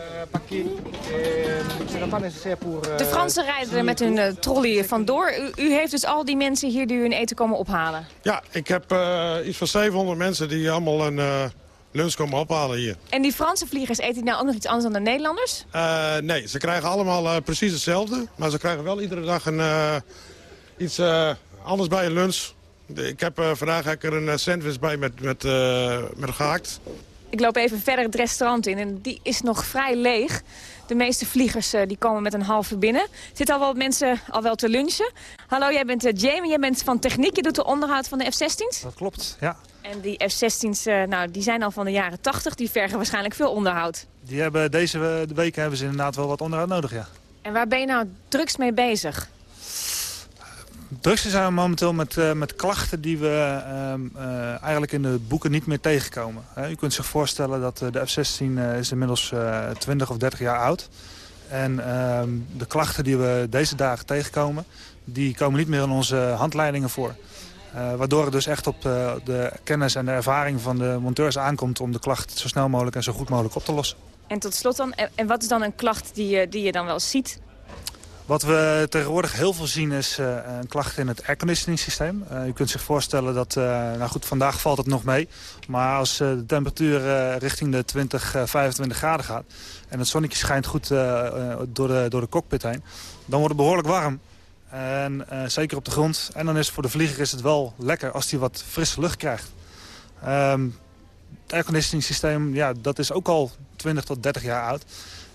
De Fransen rijden er met hun eh, trolley vandoor. U, u heeft dus al die mensen hier die hun eten komen ophalen. Ja, ik heb eh, iets van 700 mensen die allemaal een eh, lunch komen ophalen hier. En die Franse vliegers eten nou ook nog iets anders dan de Nederlanders? Eh, nee, ze krijgen allemaal eh, precies hetzelfde. Maar ze krijgen wel iedere dag een, eh, iets eh, anders bij een lunch. Ik heb, eh, vandaag heb ik er een eh, sandwich bij met, met, eh, met gehakt. Ik loop even verder het restaurant in en die is nog vrij leeg. De meeste vliegers eh, die komen met een halve binnen. Er zitten al wel mensen al wel te lunchen. Hallo, jij bent eh, Jamie, jij bent van techniek. Je doet de onderhoud van de F-16's. Dat klopt, ja. En die F-16's, eh, nou, die zijn al van de jaren 80. Die vergen waarschijnlijk veel onderhoud. Die hebben, deze we- week hebben ze inderdaad wel wat onderhoud nodig, ja. En waar ben je nou drukst mee bezig? Drukste zijn we momenteel met, eh, met klachten die we ehm, eh, eigenlijk in de boeken niet meer tegenkomen. U kunt zich voorstellen dat eh, de F-16 eh, is inmiddels eh 20 of 30 jaar oud. En ehm, de klachten die we deze dagen tegenkomen, die komen niet meer in onze handleidingen voor. waardoor het dus echt op de kennis en de ervaring van de monteurs aankomt... om de klacht zo snel mogelijk en zo goed mogelijk op te lossen. En tot slot dan, en wat is dan een klacht die je, die je dan wel ziet? Wat we tegenwoordig heel veel zien is uh, een klacht in het airconditioning systeem. Uh, u kunt zich voorstellen dat, uh, nou goed, vandaag valt het nog mee. Maar als de temperatuur richting de 20, 25 graden gaat... en het zonnetje schijnt goed door, de, door de cockpit heen... dan wordt het behoorlijk warm. En zeker op de grond. En dan is voor de vlieger is het wel lekker als hij wat frisse lucht krijgt. Um, het airconditioning systeem, ja, dat is ook al 20 tot 30 jaar oud.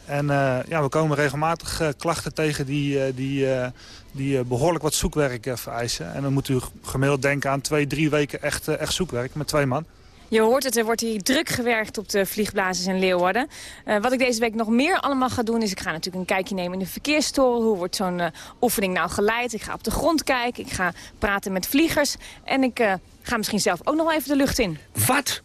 En uh, ja, we komen regelmatig uh, klachten tegen die, uh, die, die behoorlijk wat zoekwerk vereisen. En dan moet u gemiddeld denken aan twee, drie weken echt, echt zoekwerk met twee man. Je hoort het, er wordt hier druk gewerkt op de vliegblazers in Leeuwarden. wat ik deze week nog meer allemaal ga doen is... ik ga natuurlijk een kijkje nemen in de verkeerstoren. Hoe wordt zo'n oefening nou geleid? Ik ga op de grond kijken, ik ga praten met vliegers. En ik ga misschien zelf ook nog wel even de lucht in. Wat?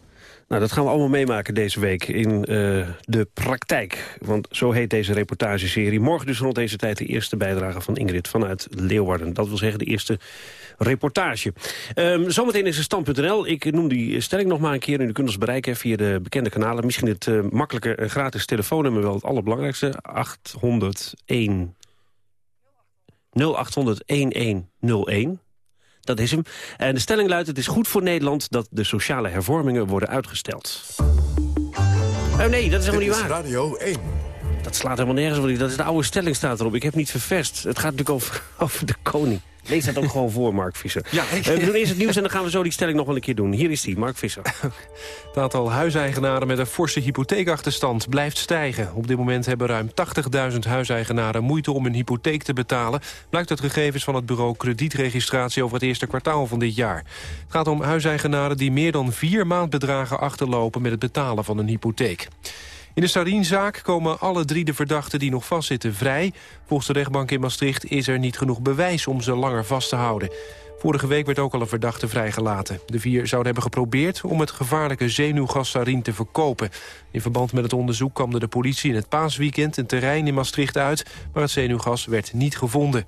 Nou, dat gaan we allemaal meemaken deze week in uh, de praktijk. Want zo heet deze reportageserie. Morgen dus rond deze tijd de eerste bijdrage van Ingrid vanuit Leeuwarden. Dat wil zeggen de eerste reportage. Um, zometeen is er stand.nl. Ik noem die stelling nog maar een keer. En u kunt ons bereiken via de bekende kanalen. Misschien het uh, makkelijke uh, gratis telefoonnummer wel het allerbelangrijkste. 801 0800 1101. Dat is hem. En de stelling luidt, het is goed voor Nederland dat de sociale hervormingen worden uitgesteld. Oh nee, dat is helemaal niet waar. Radio 1. Dat slaat helemaal nergens op. Dat is de oude stelling staat erop. Ik heb niet vervest. Het gaat natuurlijk over, over de koning. Lees dat ook gewoon voor, Mark Visser. Ja, ik... uh, we doen eerst het nieuws en dan gaan we zo die stelling nog wel een keer doen. Hier is die, Mark Visser. Het aantal huiseigenaren met een forse hypotheekachterstand blijft stijgen. Op dit moment hebben ruim 80.000 huiseigenaren moeite om hun hypotheek te betalen. Blijkt uit gegevens van het bureau kredietregistratie over het eerste kwartaal van dit jaar. Het gaat om huiseigenaren die meer dan vier maandbedragen achterlopen met het betalen van een hypotheek. In de Sarinzaak komen alle drie de verdachten die nog vastzitten vrij. Volgens de rechtbank in Maastricht is er niet genoeg bewijs om ze langer vast te houden. Vorige week werd ook al een verdachte vrijgelaten. De vier zouden hebben geprobeerd om het gevaarlijke zenuwgas sarin te verkopen. In verband met het onderzoek kwam de politie in het paasweekend een terrein in Maastricht uit... maar het zenuwgas werd niet gevonden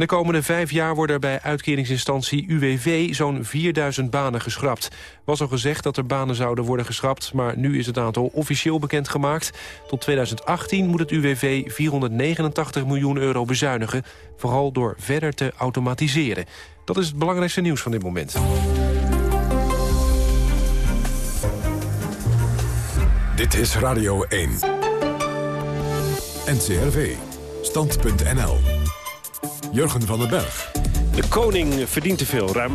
de komende vijf jaar worden er bij uitkeringsinstantie UWV zo'n 4000 banen geschrapt. Was al gezegd dat er banen zouden worden geschrapt, maar nu is het aantal officieel bekendgemaakt. Tot 2018 moet het UWV 489 miljoen euro bezuinigen, vooral door verder te automatiseren. Dat is het belangrijkste nieuws van dit moment. Dit is Radio 1. NCRV. Stand.nl Jurgen van den Berg. De koning verdient te veel. Ruim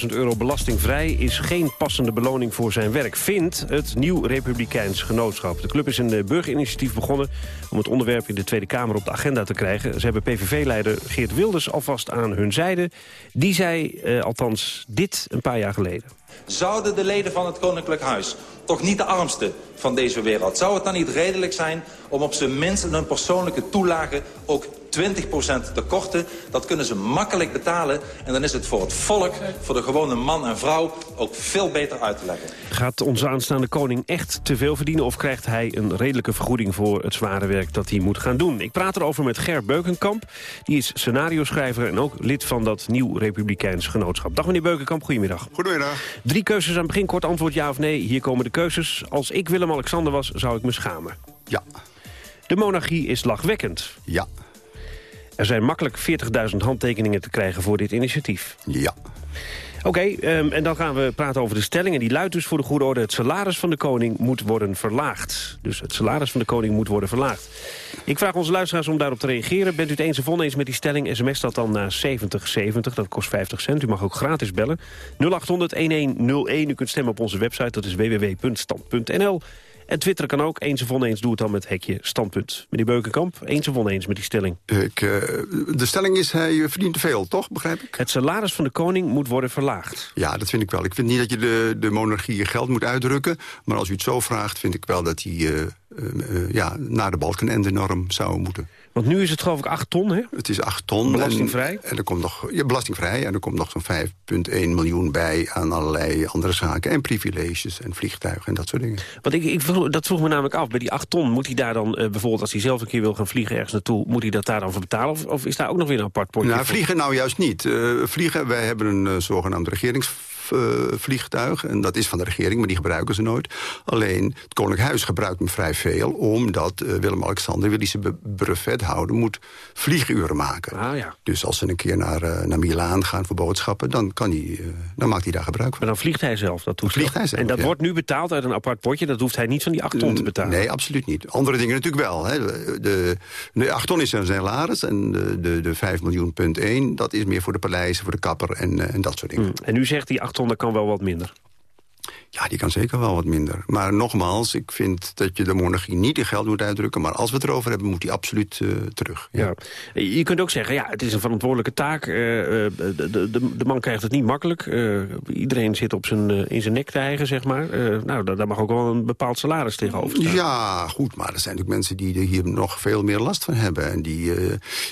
800.000 euro belastingvrij is geen passende beloning voor zijn werk. Vindt het Nieuw Republikeins Genootschap. De club is een burgerinitiatief begonnen om het onderwerp in de Tweede Kamer op de agenda te krijgen. Ze hebben PVV-leider Geert Wilders alvast aan hun zijde. Die zei eh, althans dit een paar jaar geleden. Zouden de leden van het Koninklijk Huis toch niet de armste van deze wereld... zou het dan niet redelijk zijn om op zijn minst een persoonlijke toelage ook 20% tekorten. Dat kunnen ze makkelijk betalen. En dan is het voor het volk, voor de gewone man en vrouw... ook veel beter uit te leggen. Gaat onze aanstaande koning echt te veel verdienen... of krijgt hij een redelijke vergoeding voor het zware werk dat hij moet gaan doen? Ik praat erover met Ger Beukenkamp. Die is scenario-schrijver en ook lid van dat Nieuw Republikeins Genootschap. Dag meneer Beukenkamp, goedemiddag. Goedemiddag. Drie keuzes aan het begin, kort antwoord ja of nee. Hier komen de keuzes. Als ik Willem-Alexander was, zou ik me schamen. Ja. De monarchie is lachwekkend. Ja. Er zijn makkelijk 40.000 handtekeningen te krijgen voor dit initiatief. Ja. Oké, um, en dan gaan we praten over de stelling. En die luidt dus voor de goede orde... het salaris van de koning moet worden verlaagd. Dus het salaris van de koning moet worden verlaagd. Ik vraag onze luisteraars om daarop te reageren. Bent u het eens of oneens met die stelling? SMS dat dan naar 7070, dat kost 50 cent. U mag ook gratis bellen. 0800-1101, u kunt stemmen op onze website. Dat is www.stand.nl. En Twitter kan ook. Eens of oneens, doe het dan met hekje standpunt. Meneer Beukenkamp, eens of oneens met die stelling? Ik, uh, de stelling is, hij verdient te veel, toch? Begrijp ik? Het salaris van de koning moet worden verlaagd. Ja, dat vind ik wel. Ik vind niet dat je de, de monarchie geld moet uitdrukken. Maar als u het zo vraagt, vind ik wel dat hij... Uh, ja, naar de balken en de norm zou moeten. Want nu is het geloof ik 8 ton, hè? Het is 8 ton. Belastingvrij? En, en er komt nog, ja, belastingvrij. En er komt nog zo'n 5,1 miljoen bij aan allerlei andere zaken. En privileges en vliegtuigen en dat soort dingen. Want ik, ik, dat vroeg me namelijk af. Bij die 8 ton, moet hij daar dan uh, bijvoorbeeld als hij zelf een keer wil gaan vliegen ergens naartoe... moet hij dat daar dan voor betalen? Of, of is daar ook nog weer een apart potje Nou, vliegen nou juist niet. Uh, vliegen, wij hebben een uh, zogenaamd regerings vliegtuig. En dat is van de regering, maar die gebruiken ze nooit. Alleen het Koninklijk Huis gebruikt hem vrij veel... omdat uh, Willem-Alexander wil die zijn brevet houden... moet vlieguren maken. Ah, ja. Dus als ze een keer naar, uh, naar Milaan gaan voor boodschappen... Dan, kan die, uh, dan maakt hij daar gebruik van. Maar dan vliegt hij zelf dat toestel? Vliegt hij zelf, En dat ja. wordt nu betaald uit een apart potje? Dat hoeft hij niet van die 8 ton te betalen? Nee, absoluut niet. Andere dingen natuurlijk wel. Hè. De, de, de 8 ton is zijn salaris en de, de, de 5 miljoen punt 1... dat is meer voor de paleizen, voor de kapper en, en dat soort dingen. Mm. En nu zegt die 8 kan wel wat minder? Ja, die kan zeker wel wat minder. Maar nogmaals, ik vind dat je de monarchie niet in geld moet uitdrukken... maar als we het erover hebben, moet die absoluut uh, terug. Ja. ja. Je kunt ook zeggen, ja, het is een verantwoordelijke taak. Uh, de, de, de, man krijgt het niet makkelijk. Uh, iedereen zit op zijn, in zijn nek te eigen, zeg maar. nou, daar, daar mag ook wel een bepaald salaris tegenover staan. Ja, goed, maar er zijn natuurlijk mensen die hier nog veel meer last van hebben... en die,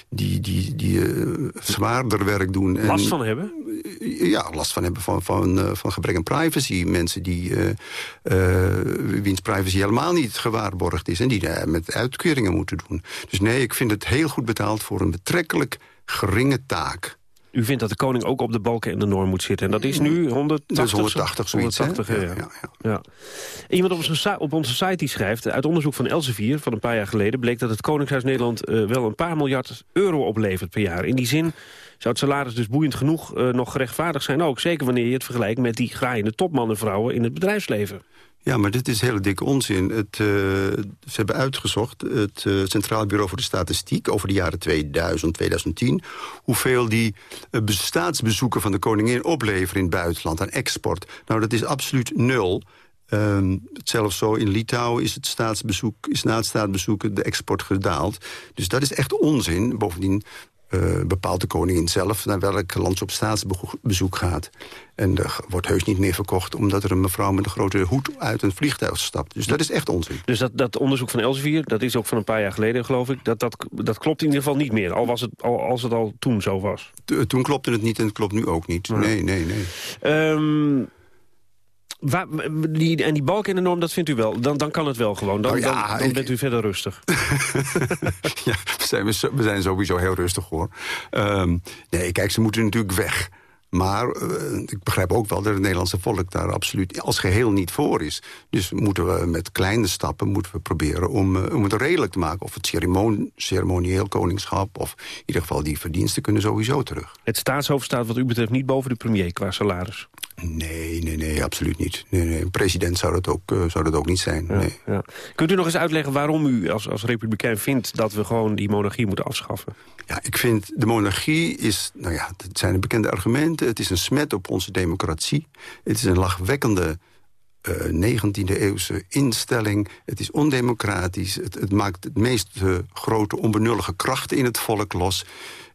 die, die, die zwaarder werk doen. En, last van hebben? Ja, last van hebben van, van, van gebrek aan privacy. Mensen die, uh, uh, wiens privacy helemaal niet gewaarborgd is... en die met uitkeringen moeten doen. Dus nee, ik vind het heel goed betaald voor een betrekkelijk geringe taak. U vindt dat de koning ook op de balken en de norm moet zitten. En dat is nu 180? Dat is 180 zoiets, 180, ja, ja. Ja, ja. Iemand op onze, op onze site die schrijft... uit onderzoek van Elsevier van een paar jaar geleden... bleek dat het Koningshuis Nederland uh, wel een paar miljard euro oplevert per jaar. In die zin zou het salaris dus boeiend genoeg uh, nog gerechtvaardigd zijn ook. Zeker wanneer je het vergelijkt met die graaiende topmannenvrouwen in het bedrijfsleven. Ja, maar dit is hele dikke onzin. Het, uh, ze hebben uitgezocht, het uh, Centraal Bureau voor de Statistiek... over de jaren 2000, 2010... hoeveel die uh, staatsbezoeken van de koningin opleveren in het buitenland... aan export. Nou, dat is absoluut nul. Um, zelfs zo in Litouwen is het staatsbezoek, is na het staatsbezoek de export gedaald. Dus dat is echt onzin. Bovendien uh, bepaalt de koningin zelf naar welk land ze op staatsbezoek gaat. En er wordt heus niet meer verkocht omdat er een mevrouw met een grote hoed uit een vliegtuig stapt. Dus dat is echt onzin. Dus dat, dat onderzoek van Elsevier, dat is ook van een paar jaar geleden geloof ik, dat, dat, dat klopt in ieder geval niet meer. Al was het, al, als het al toen zo was. T toen klopte het niet en het klopt nu ook niet. Nee, nee, nee. Um, Waar, die, en die balk in de norm, dat vindt u wel. Dan, dan kan het wel gewoon. Dan, oh ja, dan, dan ik... bent u verder rustig. ja, we zijn, we zijn sowieso heel rustig hoor. Um, nee, kijk, ze moeten natuurlijk weg. Maar uh, ik begrijp ook wel dat het Nederlandse volk daar absoluut als geheel niet voor is. Dus moeten we met kleine stappen moeten we proberen om, uh, om het redelijk te maken. Of het ceremonie, ceremonieel koningschap of in ieder geval die verdiensten kunnen sowieso terug. Het staatshoofd staat wat u betreft niet boven de premier qua salaris? Nee, nee, nee, absoluut niet. Nee, nee, een president zou dat ook, uh, zou dat ook niet zijn. Ja, nee. ja. Kunt u nog eens uitleggen waarom u als, als republikein vindt... dat we gewoon die monarchie moeten afschaffen? Ja, ik vind de monarchie is... Nou ja, het zijn de bekende argumenten. Het is een smet op onze democratie. Het is een lachwekkende uh, 19e-eeuwse instelling. Het is ondemocratisch. Het, het maakt het meest uh, grote onbenullige krachten in het volk los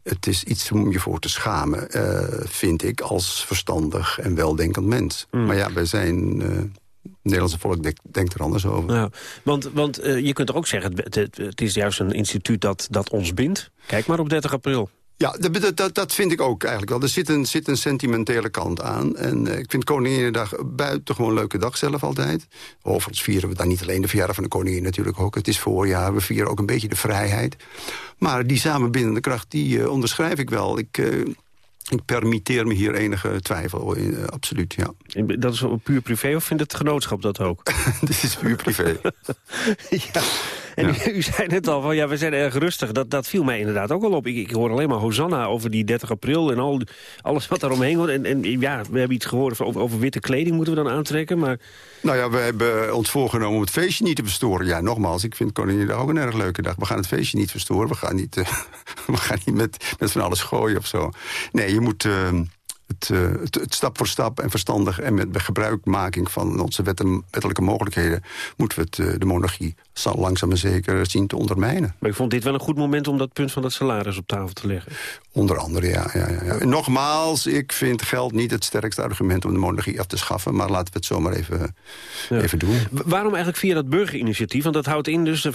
het is iets om je voor te schamen, uh, vind ik, als verstandig en weldenkend mens. Mm. Maar ja, wij zijn... Uh, het Nederlandse volk denkt, denkt er anders over. Ja, want want uh, je kunt er ook zeggen, het, het, het, is juist een instituut dat, dat ons bindt. Kijk maar op 30 april. Ja, dat, dat, dat vind ik ook eigenlijk wel. Er zit een, zit een sentimentele kant aan. En uh, ik vind Koninginnedag buitengewoon leuke dag zelf altijd. Overigens vieren we dan niet alleen de verjaardag van de koningin natuurlijk ook. Het is voorjaar, we vieren ook een beetje de vrijheid. Maar die samenbindende kracht, die uh, onderschrijf ik wel. Ik... Uh, ik permitteer me hier enige twijfel, uh, absoluut, ja. Dat is puur privé of vindt het genootschap dat ook? Dit is puur privé. ja. En ja. u, u, zei net al van ja, we zijn erg rustig. Dat, dat viel mij inderdaad ook al op. Ik, ik hoor alleen maar Hosanna over die 30 april en al, alles wat daaromheen wordt. En, en ja, we hebben iets gehoord van over, over witte kleding moeten we dan aantrekken. Maar... Nou ja, we hebben ons voorgenomen om het feestje niet te verstoren. Ja, nogmaals, ik vind Koninginnedag ook een erg leuke dag. We gaan het feestje niet verstoren. We gaan niet, uh, we gaan niet met, met van alles gooien of zo. Nee, je moet... Uh, het, uh, het, het, stap voor stap en verstandig en met gebruikmaking van onze wetten, wettelijke mogelijkheden... moeten we het, uh, de monarchie langzaam en zeker zien te ondermijnen. Maar ik vond dit wel een goed moment om dat punt van dat salaris op tafel te leggen. Onder andere, ja. ja, ja, ja. Nogmaals, ik vind geld niet het sterkste argument om de monarchie af te schaffen. Maar laten we het zomaar even, even doen. waarom eigenlijk via dat burgerinitiatief? Want dat houdt in dus 40.000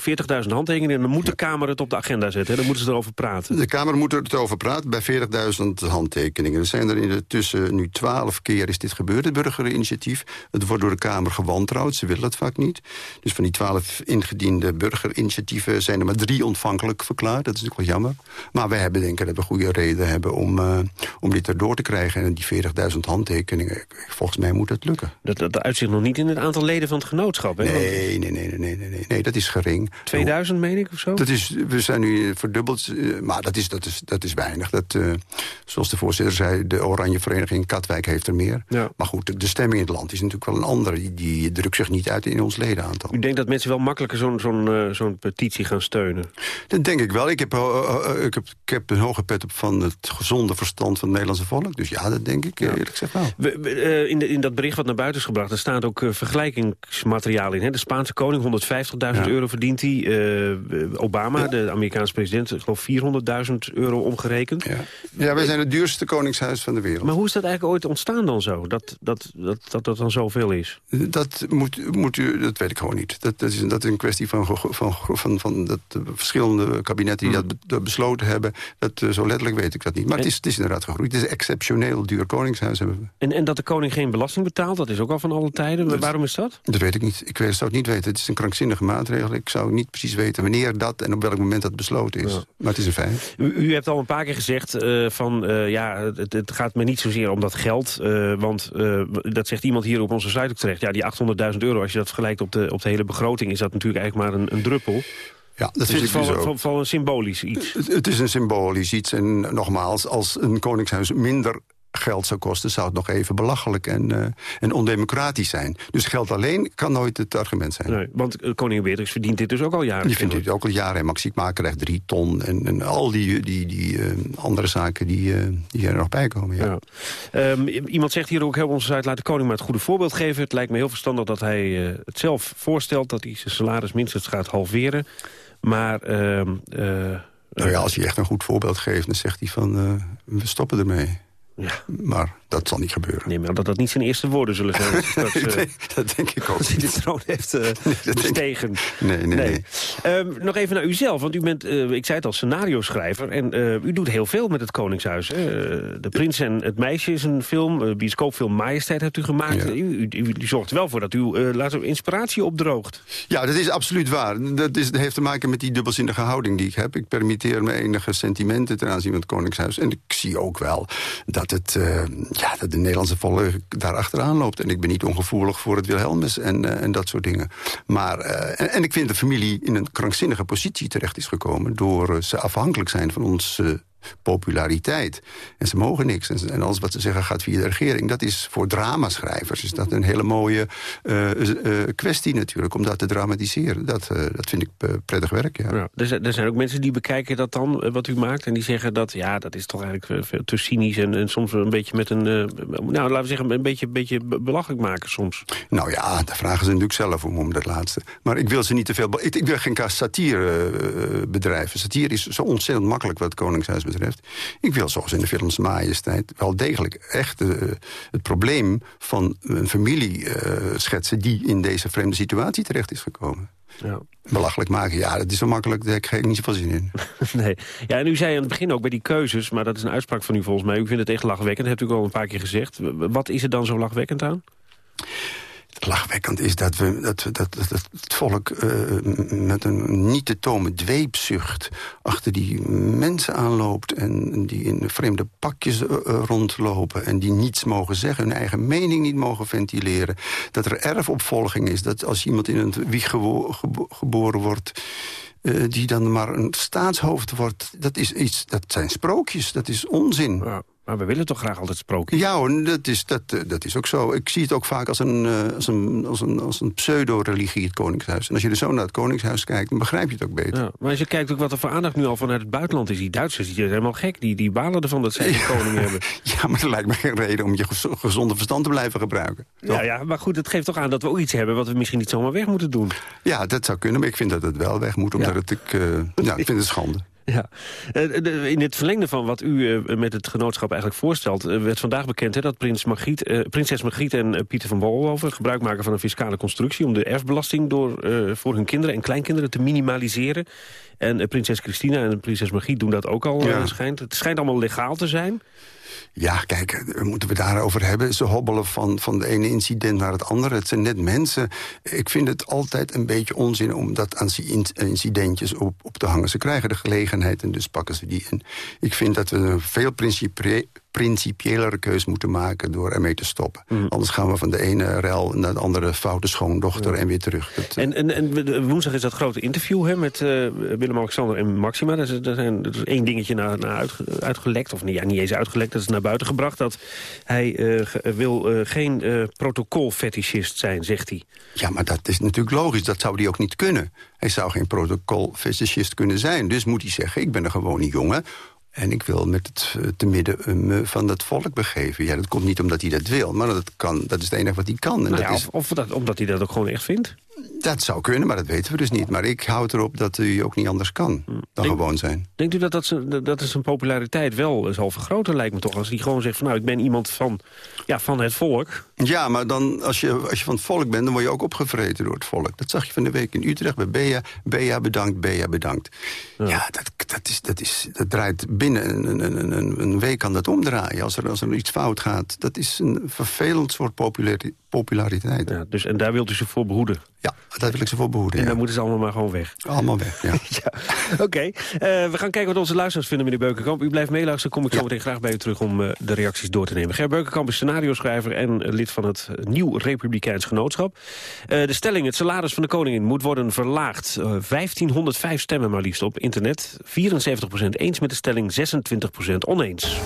handtekeningen. En dan moet de Kamer het op de agenda zetten. Hè? Dan moeten ze erover praten. De Kamer moet er het over praten bij 40.000 handtekeningen. Er zijn er in de tussen nu 12 keer is dit gebeurd, het burgerinitiatief. Het wordt door de Kamer gewantrouwd. Ze willen het vaak niet. Dus van die 12 ingediende burgerinitiatieven zijn er maar drie ontvankelijk verklaard. Dat is natuurlijk wel jammer. Maar wij hebben denk ik dat we goede reden hebben om, uh, om dit erdoor te krijgen. En die 40.000 handtekeningen, volgens mij moet het lukken. Dat, dat uitzicht nog niet in het aantal leden van het genootschap, hè? Nee, nee, nee, nee, nee, nee, nee, dat is gering. 2000, meen ik, of zo? Dat is, we zijn nu verdubbeld, uh, maar dat is, dat is, dat is weinig. Dat, uh, zoals de voorzitter zei, de Oranje Vereniging Katwijk heeft er meer. Ja. Maar goed, de, de, stemming in het land is natuurlijk wel een andere. Die, die drukt zich niet uit in ons ledenaantal. U denkt dat mensen wel makkelijker zo'n zo'n zo'n petitie gaan steunen? Dat denk ik wel. Ik heb, ik heb, ik heb een hoge pet op van het gezonde verstand van het Nederlandse volk. Dus ja, dat denk ik ja. eerlijk gezegd wel. We, we, uh, in, de, in dat bericht wat naar buiten is gebracht... er staat ook uh, vergelijkingsmateriaal in. Hè? De Spaanse koning, 150.000 ja. euro verdient hij. Uh, Obama, ja. de Amerikaanse president, ik geloof 400.000 euro omgerekend. Ja. ja, wij zijn het duurste koningshuis van de wereld. Maar hoe is dat eigenlijk ooit ontstaan dan zo? Dat dat, dat, dat, dat dan zoveel is? Dat, moet, moet u, dat weet ik gewoon niet. Dat, dat, is, dat is een kwestie van, van, van, van dat verschillende kabinetten die hmm. dat besloten hebben. Dat, zo letterlijk weet ik dat niet. Maar het is, het is inderdaad gegroeid. Het is een exceptioneel duur koningshuis hebben we. En, en dat de koning geen belasting betaalt, dat is ook al van alle tijden. Dat, Waarom is dat? Dat weet ik niet. Ik weet, zou het niet weten. Het is een krankzinnige maatregel. Ik zou niet precies weten wanneer dat en op welk moment dat besloten is. Ja. Maar het is een feit. U, u, hebt al een paar keer gezegd uh, van uh, ja, het, het, gaat me niet zozeer om dat geld. Uh, want dat zegt iemand hier op onze site ook terecht. Ja, die 800.000 euro, als je dat vergelijkt op de, op de hele begroting... is dat natuurlijk eigenlijk maar een, een druppel. Ja, dat dus ik van, een symbolisch iets. Het, het, is een symbolisch iets. En nogmaals, als een koningshuis minder geld zou kosten... zou het nog even belachelijk en, uh, en ondemocratisch zijn. Dus geld alleen kan nooit het argument zijn. Nee, want uh, koningin Beatrix verdient dit dus ook al jaren. Die verdient dit ook al jaren. En Maxiek Maker krijgt drie ton. En, en al die, die, die uh, andere zaken die, die er nog bij komen. Ja. ja. Um, iemand zegt hier ook heel onze site... laat de koning maar het goede voorbeeld geven. Het lijkt me heel verstandig dat hij het zelf voorstelt... dat hij zijn salaris minstens gaat halveren. Maar... Uh, nou ja, als hij echt een goed voorbeeld geeft, dan zegt hij van... Uh, we stoppen ermee. Ja. Maar dat zal niet gebeuren. Nee, maar dat dat niet zijn eerste woorden zullen zijn. dat, uh, nee, dat denk ik ook hij de troon heeft uh, nee, bestegen. Nee, nee, nee. nee. Um, nog even naar uzelf, want u bent, uh, ik zei het al, scenario-schrijver. En u doet heel veel met het Koningshuis. de Prins en het Meisje is een film. bioscoopfilm Majesteit hebt u gemaakt. Ja. U, u, u, u, zorgt er wel voor dat u laten we, inspiratie opdroogt. Ja, dat is absoluut waar. Dat, is, dat heeft te maken met die dubbelzinnige houding die ik heb. Ik permitteer me enige sentimenten ten aanzien van het Koningshuis. En ik zie ook wel dat het... ja, dat de Nederlandse volk daar achteraan loopt. En ik ben niet ongevoelig voor het Wilhelmus en, uh, en dat soort dingen. Maar, uh, en, ik vind dat de familie in een krankzinnige positie terecht is gekomen... door ze afhankelijk zijn van ons populariteit. En ze mogen niks. En, en alles wat ze zeggen gaat via de regering. Dat is voor dramaschrijvers is dat een hele mooie uh, uh, kwestie natuurlijk. Om dat te dramatiseren. Dat, uh, dat vind ik prettig werk, ja. ja er, zijn, er, zijn, ook mensen die bekijken dat dan, wat u maakt. En die zeggen dat, ja, dat is toch eigenlijk veel te cynisch. En, en soms een beetje met een, nou, laten we zeggen, een beetje, beetje belachelijk maken soms. Nou ja, daar vragen ze natuurlijk zelf om, om dat laatste. Maar ik wil ze niet te veel... Ik, ik wil geen satire bedrijven. Satire is zo ontzettend makkelijk wat het Koningshuis betreft betreft. Ik wil zoals in de films Majesteit wel degelijk echt uh, het probleem van een familie uh, schetsen... die in deze vreemde situatie terecht is gekomen. Ja. Belachelijk maken, ja, dat is zo makkelijk, daar krijg ik niet zoveel zin in. nee. Ja, en u zei aan het begin ook bij die keuzes, maar dat is een uitspraak van u volgens mij. U vindt het echt lachwekkend, dat hebt u al een paar keer gezegd. Wat is er dan zo lachwekkend aan? Lachwekkend is dat, we, dat, dat, dat het volk uh, met een niet te tomen dweepzucht... achter die mensen aanloopt en die in vreemde pakjes uh, rondlopen... en die niets mogen zeggen, hun eigen mening niet mogen ventileren. Dat er erfopvolging is, dat als iemand in een wieg gebo gebo geboren wordt... Die dan maar een staatshoofd wordt, dat, is iets, dat zijn sprookjes, dat is onzin. Ja. Maar we willen toch graag altijd sprookjes? Ja, hoor, dat is, dat, dat is ook zo. Ik zie het ook vaak als een, uh, als een, als een, als een pseudo-religie, het Koningshuis. En als je er zo naar het Koningshuis kijkt, dan begrijp je het ook beter. Ja, maar als je kijkt ook wat er voor aandacht nu al vanuit het buitenland is. Die Duitsers, die zijn helemaal gek. Die, die balen ervan dat zij een koning hebben. Ja, maar dat lijkt me geen reden om je gezonde verstand te blijven gebruiken. Ja, ja, maar goed, het geeft toch aan dat we ook iets hebben... wat we misschien niet zomaar weg moeten doen. Ja, dat zou kunnen, maar ik vind dat het wel weg moet. Omdat ja. het, ik, uh, ja, ik vind het schande. Ja. Eh, in het verlengde van wat u eh, met het genootschap eigenlijk voorstelt... Eh, werd vandaag bekend hè, dat prins Margriet, prinses Margriet en Pieter van Wolhoven... gebruik maken van een fiscale constructie... om de erfbelasting door, voor hun kinderen en kleinkinderen te minimaliseren. En prinses Christina en prinses Margriet doen dat ook al, ja. schijnt. Het schijnt allemaal legaal te zijn... Ja, kijk, moeten we daarover hebben. Ze hobbelen van, van de ene incident naar het andere. Het zijn net mensen. Ik vind het altijd een beetje onzin om dat aan incidentjes op, op te hangen. Ze krijgen de gelegenheid en dus pakken ze die. En ik vind dat we veel principe principiëlere keus moeten maken door ermee te stoppen. Mm. Anders gaan we van de ene rel naar de andere foute schoondochter en weer terug. Eh, en, en, en, woensdag is dat grote interview hè, met uh, Willem-Alexander en Maxima. Er is, zijn, er is één dingetje naar, naar uitgelekt, of ja, niet eens uitgelekt, dat is naar buiten gebracht... dat hij uh, wil uh, geen protocolfetischist zijn, zegt hij. Ja, maar dat is natuurlijk logisch. Dat zou hij ook niet kunnen. Hij zou geen protocolfetischist kunnen zijn. Dus moet hij zeggen, ik ben een gewone jongen en ik wil met het eh, te midden eh, me van dat volk begeven. Ja, dat komt niet omdat hij dat wil, maar dat, kan, dat is het enige wat hij kan. En nou dat is... Of, dat, omdat hij dat ook gewoon echt vindt? Dat zou kunnen, maar dat weten we dus niet. Maar ik houd erop dat u ook niet anders kan dan gewoon zijn. Denkt u dat dat, dat zijn populariteit wel zal vergroten, lijkt me toch? Als hij gewoon zegt van nou, ik ben iemand van, ja, van het volk. Ja, maar dan, als, je, als je van het volk bent, dan word je ook opgevreten door het volk. Dat zag je van de week in Utrecht bij Bea. Bea bedankt, Bea bedankt. Ja, dat, dat, is, dat, is, dat draait binnen een, een, een, een week kan dat omdraaien. Als er, als er iets fout gaat. Dat is een vervelend soort populariteit. Ja, dus, en daar wilt u ze voor behoeden? Ja, daar wil ik ze voor behoeden. En dan moeten ze allemaal maar gewoon weg. Allemaal weg, ja. ja. Oké, eh, we gaan kijken wat onze luisteraars vinden, meneer Beukenkamp. U blijft meeluisteren, kom ik zo meteen graag bij u terug om uh, de reacties door te nemen. Ger Beukenkamp is scenario-schrijver en lid van het Nieuw Republikeins Genootschap. Uh, de stelling, het salaris van de koningin moet worden verlaagd. 1505 stemmen maar liefst op internet. 74% eens met de stelling, 26% oneens.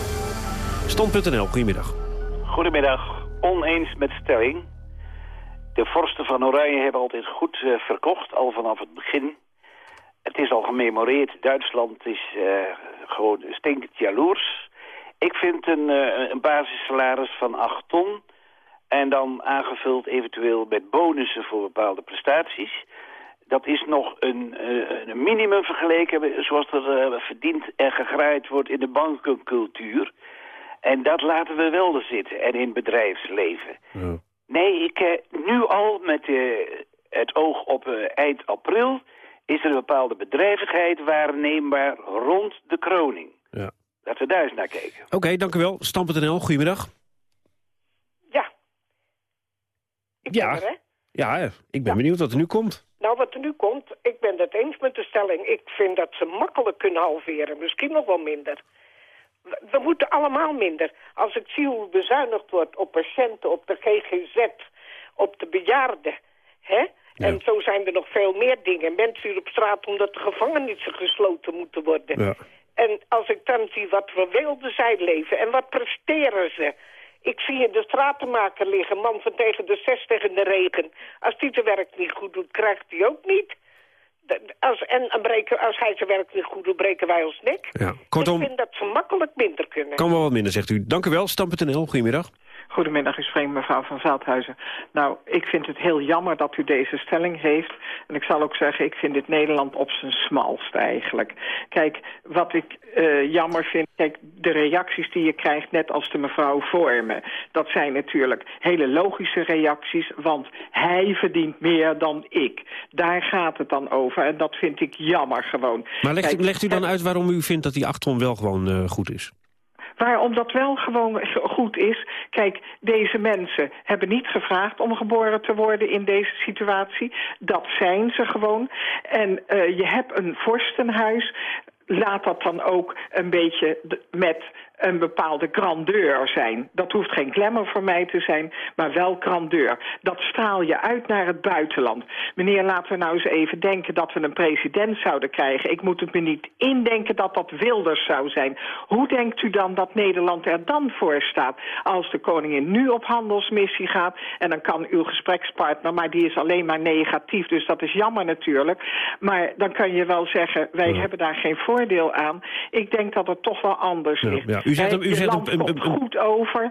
Stand.nl, goedemiddag. Goedemiddag, oneens met stelling. De vorsten van Oranje hebben altijd goed uh, verkocht, al vanaf het begin. Het is al gememoreerd, Duitsland is uh, gewoon stinkend jaloers. Ik vind een, uh, een basissalaris van 8 ton... en dan aangevuld eventueel met bonussen voor bepaalde prestaties... dat is nog een, een minimum vergeleken zoals er verdiend en gegraaid wordt in de bankencultuur... En dat laten we wel zitten en in bedrijfsleven. Nee, ik, uh, nu al met uh, het oog op uh, eind april... is er een bepaalde bedrijvigheid waarneembaar rond de kroning. Ja. Laten we daar eens naar kijken. Oké, okay, dank u wel. Stam.nl, goedemiddag. Ja. Ik ja. Ben er, hè? Ja, ik ben benieuwd wat er nu komt. Nou, wat er nu komt, ik ben het eens met de stelling. Ik vind dat ze makkelijk kunnen halveren, misschien nog wel minder we moeten allemaal minder. Als ik zie hoe bezuinigd wordt op patiënten, op de GGZ, op de bejaarden... Hè? En zo zijn er nog veel meer dingen. Mensen hier op straat omdat de gevangenissen gesloten moeten worden. Ja. En als ik dan zie wat voor wilden zij leven en wat presteren ze... Ik zie in de stratenmaker liggen, man van tegen de 60 in de regen. Als die zijn werk niet goed doet, krijgt hij ook niet als, en breken, als hij zijn werk niet goed doet, breken wij ons nek. Ja. Kortom, ik vind dat ze makkelijk minder kunnen. Kan wel wat minder, zegt u. Dank u wel, Stam.nl. Goedemiddag. Goedemiddag, ik spreek mevrouw van Veldhuizen. Nou, ik vind het heel jammer dat u deze stelling heeft. En ik zal ook zeggen, ik vind dit Nederland op zijn smalst eigenlijk. Kijk, wat ik uh, jammer vind... Kijk, de reacties die je krijgt, net als de mevrouw voor me... dat zijn natuurlijk hele logische reacties... want hij verdient meer dan ik. Daar gaat het dan over en dat vind ik jammer gewoon. Maar legt, Kijk, legt u dan uit waarom u vindt dat die 8 ton wel gewoon uh, goed is? Waarom dat wel gewoon goed is... Kijk, deze mensen hebben niet gevraagd om geboren te worden in deze situatie. Dat zijn ze gewoon. En uh, je hebt een vorstenhuis laat dat dan ook een beetje met een bepaalde grandeur zijn. Dat hoeft geen glamour voor mij te zijn, maar wel grandeur. Dat straal je uit naar het buitenland. Meneer, laten we nou eens even denken dat we een president zouden krijgen. Ik moet het me niet indenken dat dat Wilders zou zijn. Hoe denkt u dan dat Nederland er dan voor staat? Als de koningin nu op handelsmissie gaat... en dan kan uw gesprekspartner, maar die is alleen maar negatief... dus dat is jammer natuurlijk. Maar dan kan je wel zeggen, wij hebben daar geen voordeel aan. Ik denk dat het toch wel anders ja, is. U zet hem, u hem, goed over.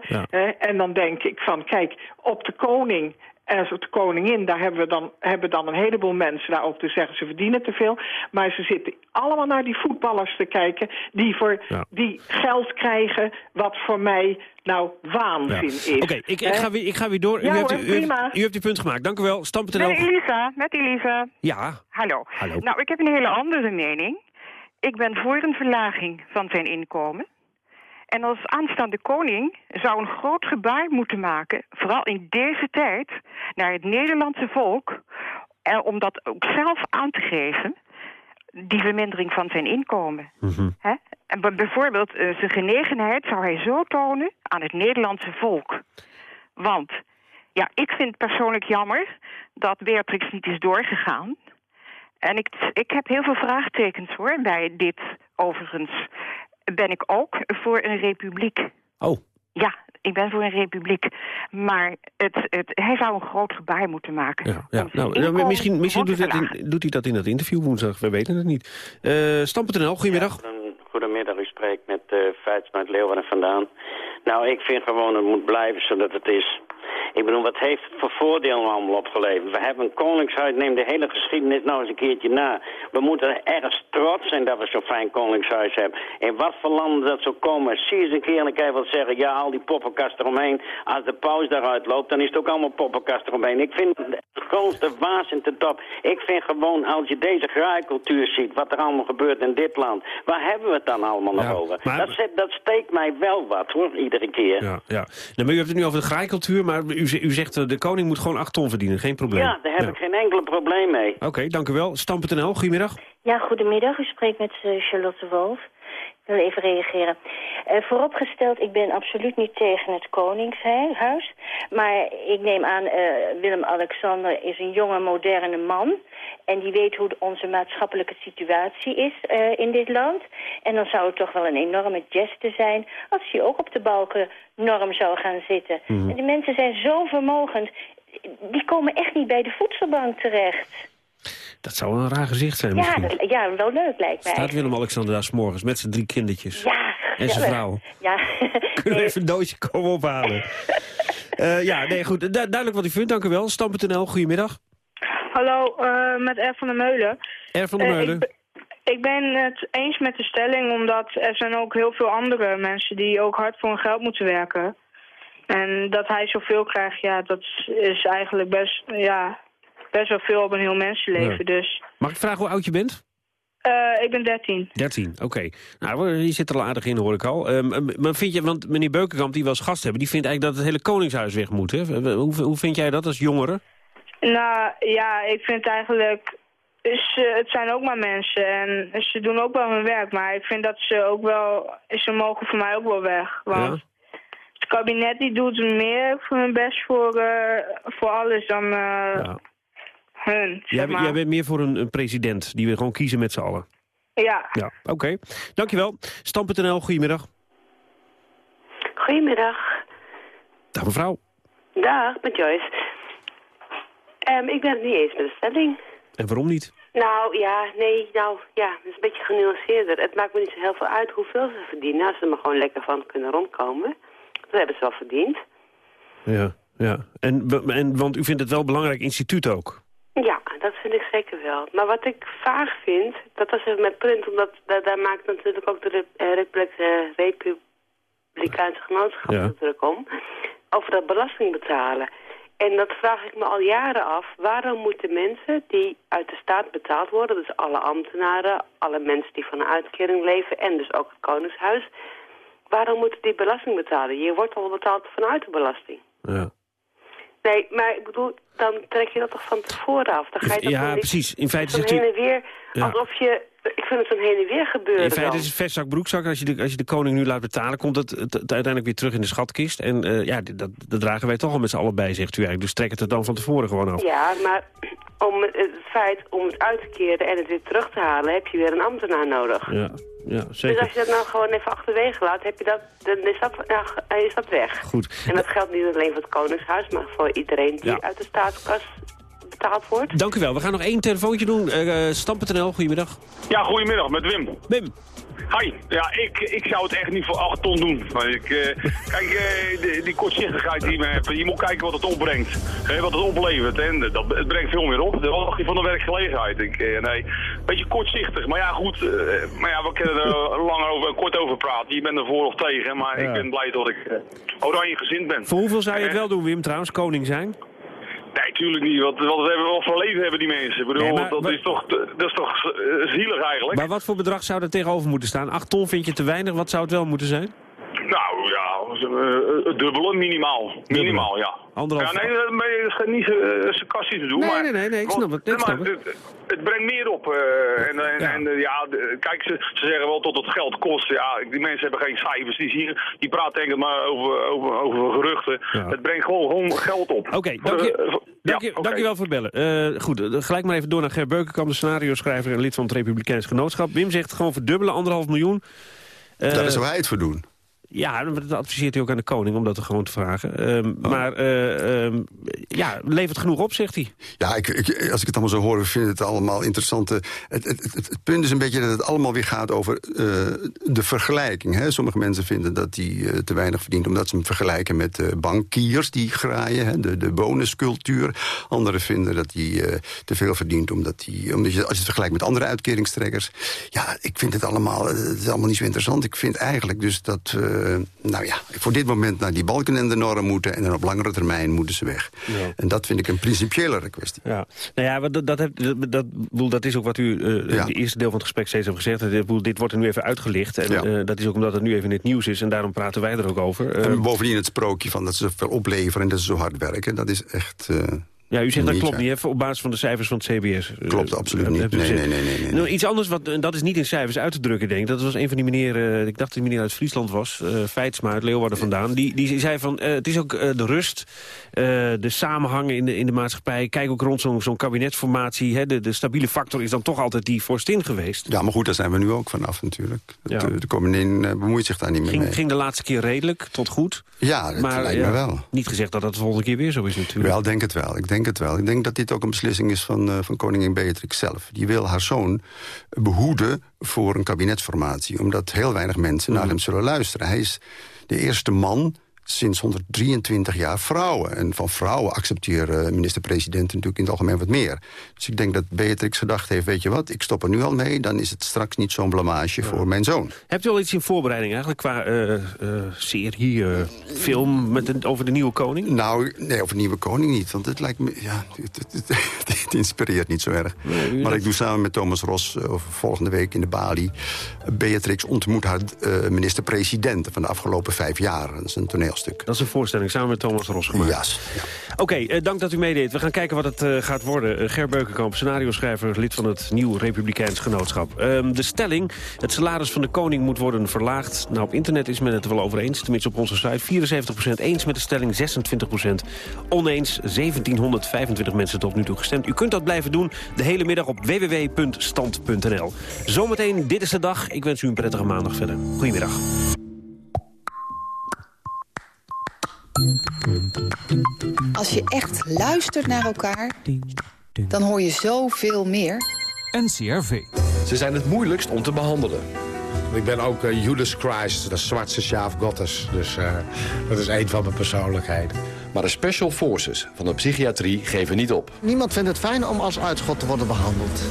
en dan denk ik van, kijk, op de koning En de koningin, daar hebben we dan, hebben dan een heleboel mensen daar ook te zeggen... ze verdienen te veel. Maar ze zitten allemaal naar die voetballers te kijken... die, voor, die geld krijgen wat voor mij nou waanzin is. Oké, ik, ik, ga weer, ik ga weer door. Ja, u, hoor, u, uw punt gemaakt. Dank u wel. Stam.nl. Met Elisa, met Elisa. Ja. Hallo. Hallo. Nou, ik heb een hele andere mening. Ik ben voor een verlaging van zijn inkomen. En als aanstaande koning zou een groot gebaar moeten maken... vooral in deze tijd, naar het Nederlandse volk... eh, om dat ook zelf aan te geven, die vermindering van zijn inkomen. Hè? En bijvoorbeeld eh, zijn genegenheid zou hij zo tonen aan het Nederlandse volk. Want, ja, ik vind het persoonlijk jammer dat Beatrix niet is doorgegaan. En ik, ik heb heel veel vraagtekens hoor bij dit overigens. Ben ik ook voor een republiek. Oh. Ja, ik ben voor een republiek. Maar het, het, hij zou een groot gebaar moeten maken. Ja, ja. Nou, nou, misschien misschien doet, het in- doet hij dat in dat interview woensdag. We weten het niet. Eh Stam.nl, goedemiddag. Goedemiddag, u spreekt met uh, Feits uit Leeuwarden vandaan. Nou, ik vind gewoon het moet blijven zodat het is. Ik bedoel, wat heeft het voor voordelen allemaal opgeleverd? We hebben een koningshuis, neem de hele geschiedenis nou eens een keertje na. We moeten ergens trots zijn dat we zo'n fijn koningshuis hebben. In wat voor landen dat zo komen, zie eens een keer en ik wil zeggen, ja, al die poppenkast eromheen. Als de paus daaruit loopt, dan is het ook allemaal poppenkast eromheen. Ik vind het de grootste waanzin te top. Ik vind gewoon, als je deze graaikultuur ziet, wat er allemaal gebeurt in dit land, waar hebben we het dan allemaal nog over? maar- Dat, dat steekt mij wel wat, hoor, iedere keer. Ja, ja. Nou, maar u hebt het nu over de graaikultuur, maar u, z- u zegt eh, de koning moet gewoon acht ton verdienen. Geen probleem. Ja, daar heb Ja. ik geen enkel probleem mee. Oké, dank u wel. Stam.nl, goedemiddag. Ja, goedemiddag. U spreekt met eh, Charlotte Wolf. Wil even reageren. Eh, vooropgesteld, ik ben absoluut niet tegen het Koningshuis. Maar ik neem aan, eh, Willem-Alexander is een jonge, moderne man. En die weet hoe onze maatschappelijke situatie is eh, in dit land. En dan zou het toch wel een enorme geste zijn... als hij ook op de balkennorm zou gaan zitten. Mhm. En die mensen zijn zo vermogend... die komen echt niet bij de voedselbank terecht. Dat zou een raar gezicht zijn Ja, misschien. dat, ja, wel leuk lijkt mij. Staat Willem-Alexander daar 's morgens met zijn drie kindertjes. Ja, En zijn vrouw. Ja, Kunnen we even een doosje komen ophalen? Eh, ja, nee, goed. Du- duidelijk wat u vindt, dank u wel. Stam.nl, goedemiddag. Hallo, eh, met R van der Meulen. R van der Eh, Meulen. ik ben het eens met de stelling, omdat er zijn ook heel veel andere mensen die ook hard voor hun geld moeten werken. En dat hij zoveel krijgt, ja, dat is eigenlijk best, ja, best wel veel op een heel mensenleven. Ja. Dus Mag ik vragen hoe oud je bent? eh, ik ben 13. 13, oké. Nou, je zit er al aardig in, hoor ik al. Ehm, maar vind je, want meneer Beukenkamp, die we als gast hebben... die vindt eigenlijk dat het hele Koningshuis weg moet, hè? Hoe, hoe vind jij dat als jongere? Nou, ja, ik vind eigenlijk... Ze, het zijn ook maar mensen en ze doen ook wel hun werk. Maar ik vind dat ze ook wel... Ze mogen voor mij ook wel weg. Want Ja? het kabinet die doet meer voor hun best voor, eh, voor alles dan eh, hun, zeg Jij, maar. jij bent meer voor een, een president die we gewoon kiezen met z'n allen. Ja. Ja, oké. Dankjewel. Stam.nl, goedemiddag. Goedemiddag. Dag mevrouw. Dag, met Joyce. Ehm, ik ben het niet eens met de stelling. En waarom niet? Nou, ja, nee, nou, ja, het is een beetje genuanceerder. Het maakt me niet zo heel veel uit hoeveel ze verdienen. Als ze er maar gewoon lekker van kunnen rondkomen. Dat hebben ze wel verdiend. Ja, ja. En, en, want u vindt het wel een belangrijk instituut ook. Dat vind ik zeker wel. Maar wat ik vaag vind, dat was even met punt, omdat daar, daar maakt natuurlijk ook de eh, Republiek- eh, Republikeinse Genootschap Ja. natuurlijk om, over dat belasting betalen. En dat vraag ik me al jaren af. Waarom moeten mensen die uit de staat betaald worden, dus alle ambtenaren, alle mensen die van een uitkering leven en dus ook het Koningshuis, waarom moeten die belasting betalen? Je wordt al betaald vanuit de belasting. Ja, Nee, maar ik bedoel, dan trek je dat toch van tevoren af. Dan ga je ja precies. In feite zegt u... heen en weer, Ja. alsof je... Ik vind het zo'n heen en weer gebeuren In feite dan. is het vestzak broekzak. Als je, de, als je de koning nu laat betalen, komt het, uiteindelijk weer terug in de schatkist. En eh, ja, dat, dat dragen wij toch al met z'n allen bij, zegt u eigenlijk. Dus trek het er dan van tevoren gewoon af. Ja, maar om het feit om het uit te keren en het weer terug te halen... heb je weer een ambtenaar nodig. Ja, ja Dus zeker. als je dat nou gewoon even achterwege laat, heb je dat, dan is dat, ja, is dat weg. Goed. En dat geldt niet alleen voor het Koningshuis, maar voor iedereen die Ja. uit de staatskas betaald wordt. Dank u wel. We gaan nog één telefoontje doen. Uh, Stam.nl, goedemiddag. Ja, goedemiddag, met Wim. Wim. Hi, ja, ik, ik zou het echt niet voor 8 ton doen. Maar ik, uh, kijk, uh, die, die, kortzichtigheid die we hebben, je moet kijken wat het opbrengt. Hè, wat het oplevert. En dat, het brengt veel meer op. Dat was van de werkgelegenheid. Ik, uh, nee, beetje kortzichtig. Maar ja, goed, maar ja, we kunnen er lang over, kort over praten. Je bent er voor of tegen, maar ja. ik ben blij dat ik oranje gezind ben. Voor hoeveel zou je het wel doen, Wim, trouwens, koning zijn? Nee, tuurlijk niet. Wat, wat, hebben, wat voor leven hebben die mensen? Ik bedoel, nee, maar, dat, maar, is toch, dat is toch zielig eigenlijk. Maar wat voor bedrag zou er tegenover moeten staan? 8 ton vind je te weinig. Wat zou het wel moeten zijn? Nou ja, het dubbele minimaal. Minimaal, ja. Anderhalf... Ja, nee, dat is niet uh, sarcastisch te doen. Nee, maar, nee, nee, nee, ik snap het. Ik snap het. het. Het brengt meer op. Uh, en en, ja, en, ja de, kijk, ze, ze zeggen wel tot het geld kost. Ja, die mensen hebben geen cijfers. Die, zien, die praten enkel maar over, over, over geruchten. Ja. Het brengt gewoon, gewoon geld op. Oké, okay, dank, je, uh, dank, je, okay. dank je wel voor het bellen. goed, gelijk maar even door naar Ger Beukenkamp, de scenario-schrijver en lid van het Republikeins Genootschap. Wim zegt gewoon verdubbelen, anderhalf miljoen. Daar zou hij het voor doen. Ja, dat adviseert hij ook aan de koning om dat gewoon te vragen. Um, oh. Maar uh, um, ja, levert genoeg op, zegt hij. Ja, ik, ik, als ik het allemaal zo hoor, vind ik het allemaal interessant. Het, het, het, het, punt is een beetje dat het allemaal weer gaat over uh, de vergelijking. Hè? Sommige mensen vinden dat hij uh, te weinig verdient... omdat ze hem vergelijken met bankiers die graaien, hè? de, de bonuscultuur. Anderen vinden dat hij te veel verdient... omdat, hij, omdat je, als je het vergelijkt met andere uitkeringstrekkers... ja, ik vind het allemaal, het is allemaal niet zo interessant. Ik vind eigenlijk dus dat... Uh, nou ja, voor dit moment naar die balken en de norm moeten... en dan op langere termijn moeten ze weg. Ja. En dat vind ik een principiëlere kwestie. Ja. Nou ja, dat, dat, dat, dat is ook wat u uh, ja. het eerste deel van het gesprek steeds heeft gezegd. Dit wordt er nu even uitgelicht. En ja. uh, dat is ook omdat het nu even in het nieuws is. En daarom praten wij er ook over. En bovendien het sprookje van dat ze zoveel opleveren... en dat ze zo hard werken. Dat is echt... Ja, u zegt dat klopt niet, hè, op basis van de cijfers van het CBS. Klopt, absoluut niet. Nee, nee, nee, nee, nee. Nou, iets anders, wat, dat is niet in cijfers uit te drukken, denk ik. Dat was een van die meneer, uh, ik dacht dat die meneer uit Friesland was, uh, Feitsma uit Leeuwarden vandaan. Die, die zei van, uh, het is ook de rust, de samenhangen in de, in de maatschappij. Kijk ook rond zo'n zo'n kabinetsformatie. Hè, de, de stabiele factor is dan toch altijd die vorstin geweest. Ja, maar goed, daar zijn we nu ook vanaf natuurlijk. Ja. De, de koningin bemoeit zich daar niet meer ging, mee. Ging de laatste keer redelijk, tot goed. Ja, dat maar, lijkt me wel. Niet gezegd dat dat de volgende keer weer zo is natuurlijk. Wel, denk het wel. Ik denk het wel. Ik denk dat dit ook een beslissing is van, uh, van koningin Beatrix zelf. Die wil haar zoon behoeden voor een kabinetsformatie... omdat heel weinig mensen mm. naar hem zullen luisteren. Hij is de eerste man sinds 123 jaar vrouwen. En van vrouwen accepteren minister-presidenten natuurlijk in het algemeen wat meer. Dus ik denk dat Beatrix gedacht heeft, weet je wat, ik stop er nu al mee... dan is het straks niet zo'n blamage ja. voor mijn zoon. Hebt u al iets in voorbereiding eigenlijk qua uh, uh, serie, uh, film met de, over de nieuwe koning? Nou, nee, over de nieuwe koning niet, want het lijkt me... Ja, het, het, het, het inspireert niet zo erg. Nee, maar ik doe samen met Thomas Ros volgende week in de Bali... Beatrix ontmoet haar minister-president van de afgelopen vijf jaar. Dat is een toneel Dat is een voorstelling, samen met Thomas Ros gemaakt. Yes. Ja. Oké, okay, uh, dank dat u meedeed. We gaan kijken wat het uh, gaat worden. Uh, Ger Beukenkamp, scenario-schrijver, lid van het Nieuw Republikeins Genootschap. de stelling, het salaris van de koning moet worden verlaagd. Nou, op internet is men het er wel over eens, tenminste op onze site. 74% eens met de stelling, 26% oneens. 1725 mensen tot nu toe gestemd. U kunt dat blijven doen de hele middag op www.stand.nl. Zometeen, dit is de dag. Ik wens u een prettige maandag verder. Goedemiddag. Als je echt luistert naar elkaar, dan hoor je zoveel meer. NCRV. Ze zijn het moeilijkst om te behandelen. Ik ben ook uh, Judas Christ, de zwartste sjaaf Gottes. Dus uh, dat is een van mijn persoonlijkheden. Maar de Special Forces van de psychiatrie geven niet op. Niemand vindt het fijn om als uitschot te worden behandeld.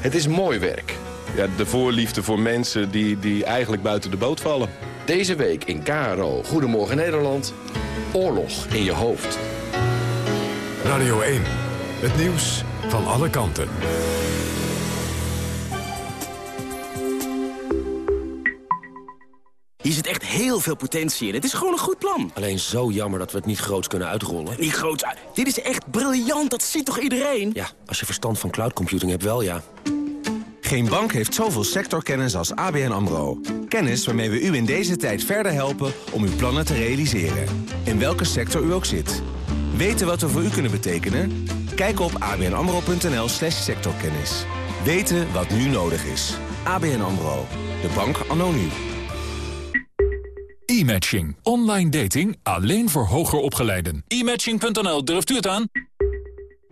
Het is mooi werk. Ja, de voorliefde voor mensen die, die eigenlijk buiten de boot vallen. Deze week in KRO Goedemorgen Nederland. Oorlog in je hoofd. Radio 1. Het nieuws van alle kanten. Hier zit echt heel veel potentie in. Het is gewoon een goed plan. Alleen zo jammer dat we het niet groots kunnen uitrollen. Niet groots Dit is echt briljant, dat ziet toch iedereen? Ja, als je verstand van cloud computing hebt wel, ja. Geen bank heeft zoveel sectorkennis als ABN AMRO. Kennis waarmee we u in deze tijd verder helpen om uw plannen te realiseren. In welke sector u ook zit. Weten wat we voor u kunnen betekenen? Kijk op abnamro.nl slash sectorkennis. Weten wat nu nodig is. ABN AMRO. De bank anno. E-matching. Online dating alleen voor hoger opgeleiden. E-matching.nl, durft u het aan?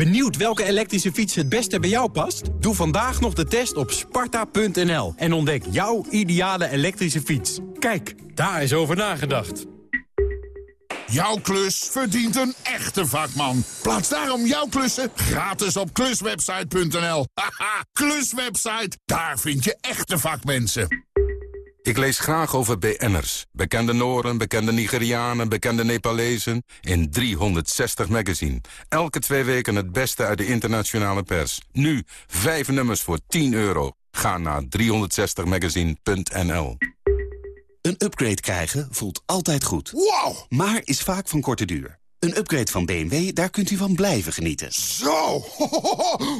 Benieuwd welke elektrische fiets het beste bij jou past? Doe vandaag nog de test op sparta.nl en ontdek jouw ideale elektrische fiets. Kijk, daar is over nagedacht. Jouw klus verdient een echte vakman. Plaats daarom jouw klussen gratis op kluswebsite.nl. Haha, kluswebsite, daar vind je echte vakmensen. Ik lees graag over BN'ers. Bekende Noren, bekende Nigerianen, bekende Nepalezen. In 360 magazine. Elke twee weken het beste uit de internationale pers. Nu, vijf nummers voor 10 euro. Ga naar 360magazine.nl Een upgrade krijgen voelt altijd goed. Wow! Maar is vaak van korte duur. Een upgrade van BMW, daar kunt u van blijven genieten. Zo!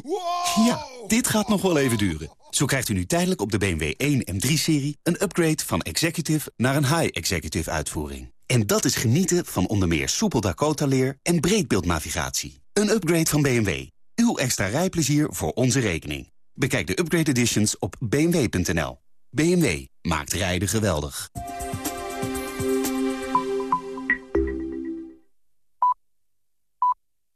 Wow! Ja, dit gaat nog wel even duren. Zo krijgt u nu tijdelijk op de BMW 1 M3-serie... een upgrade van executive naar een high-executive uitvoering. En dat is genieten van onder meer soepel Dakota-leer en breedbeeldnavigatie. Een upgrade van BMW. Uw extra rijplezier voor onze rekening. Bekijk de upgrade editions op bmw.nl. BMW maakt rijden geweldig.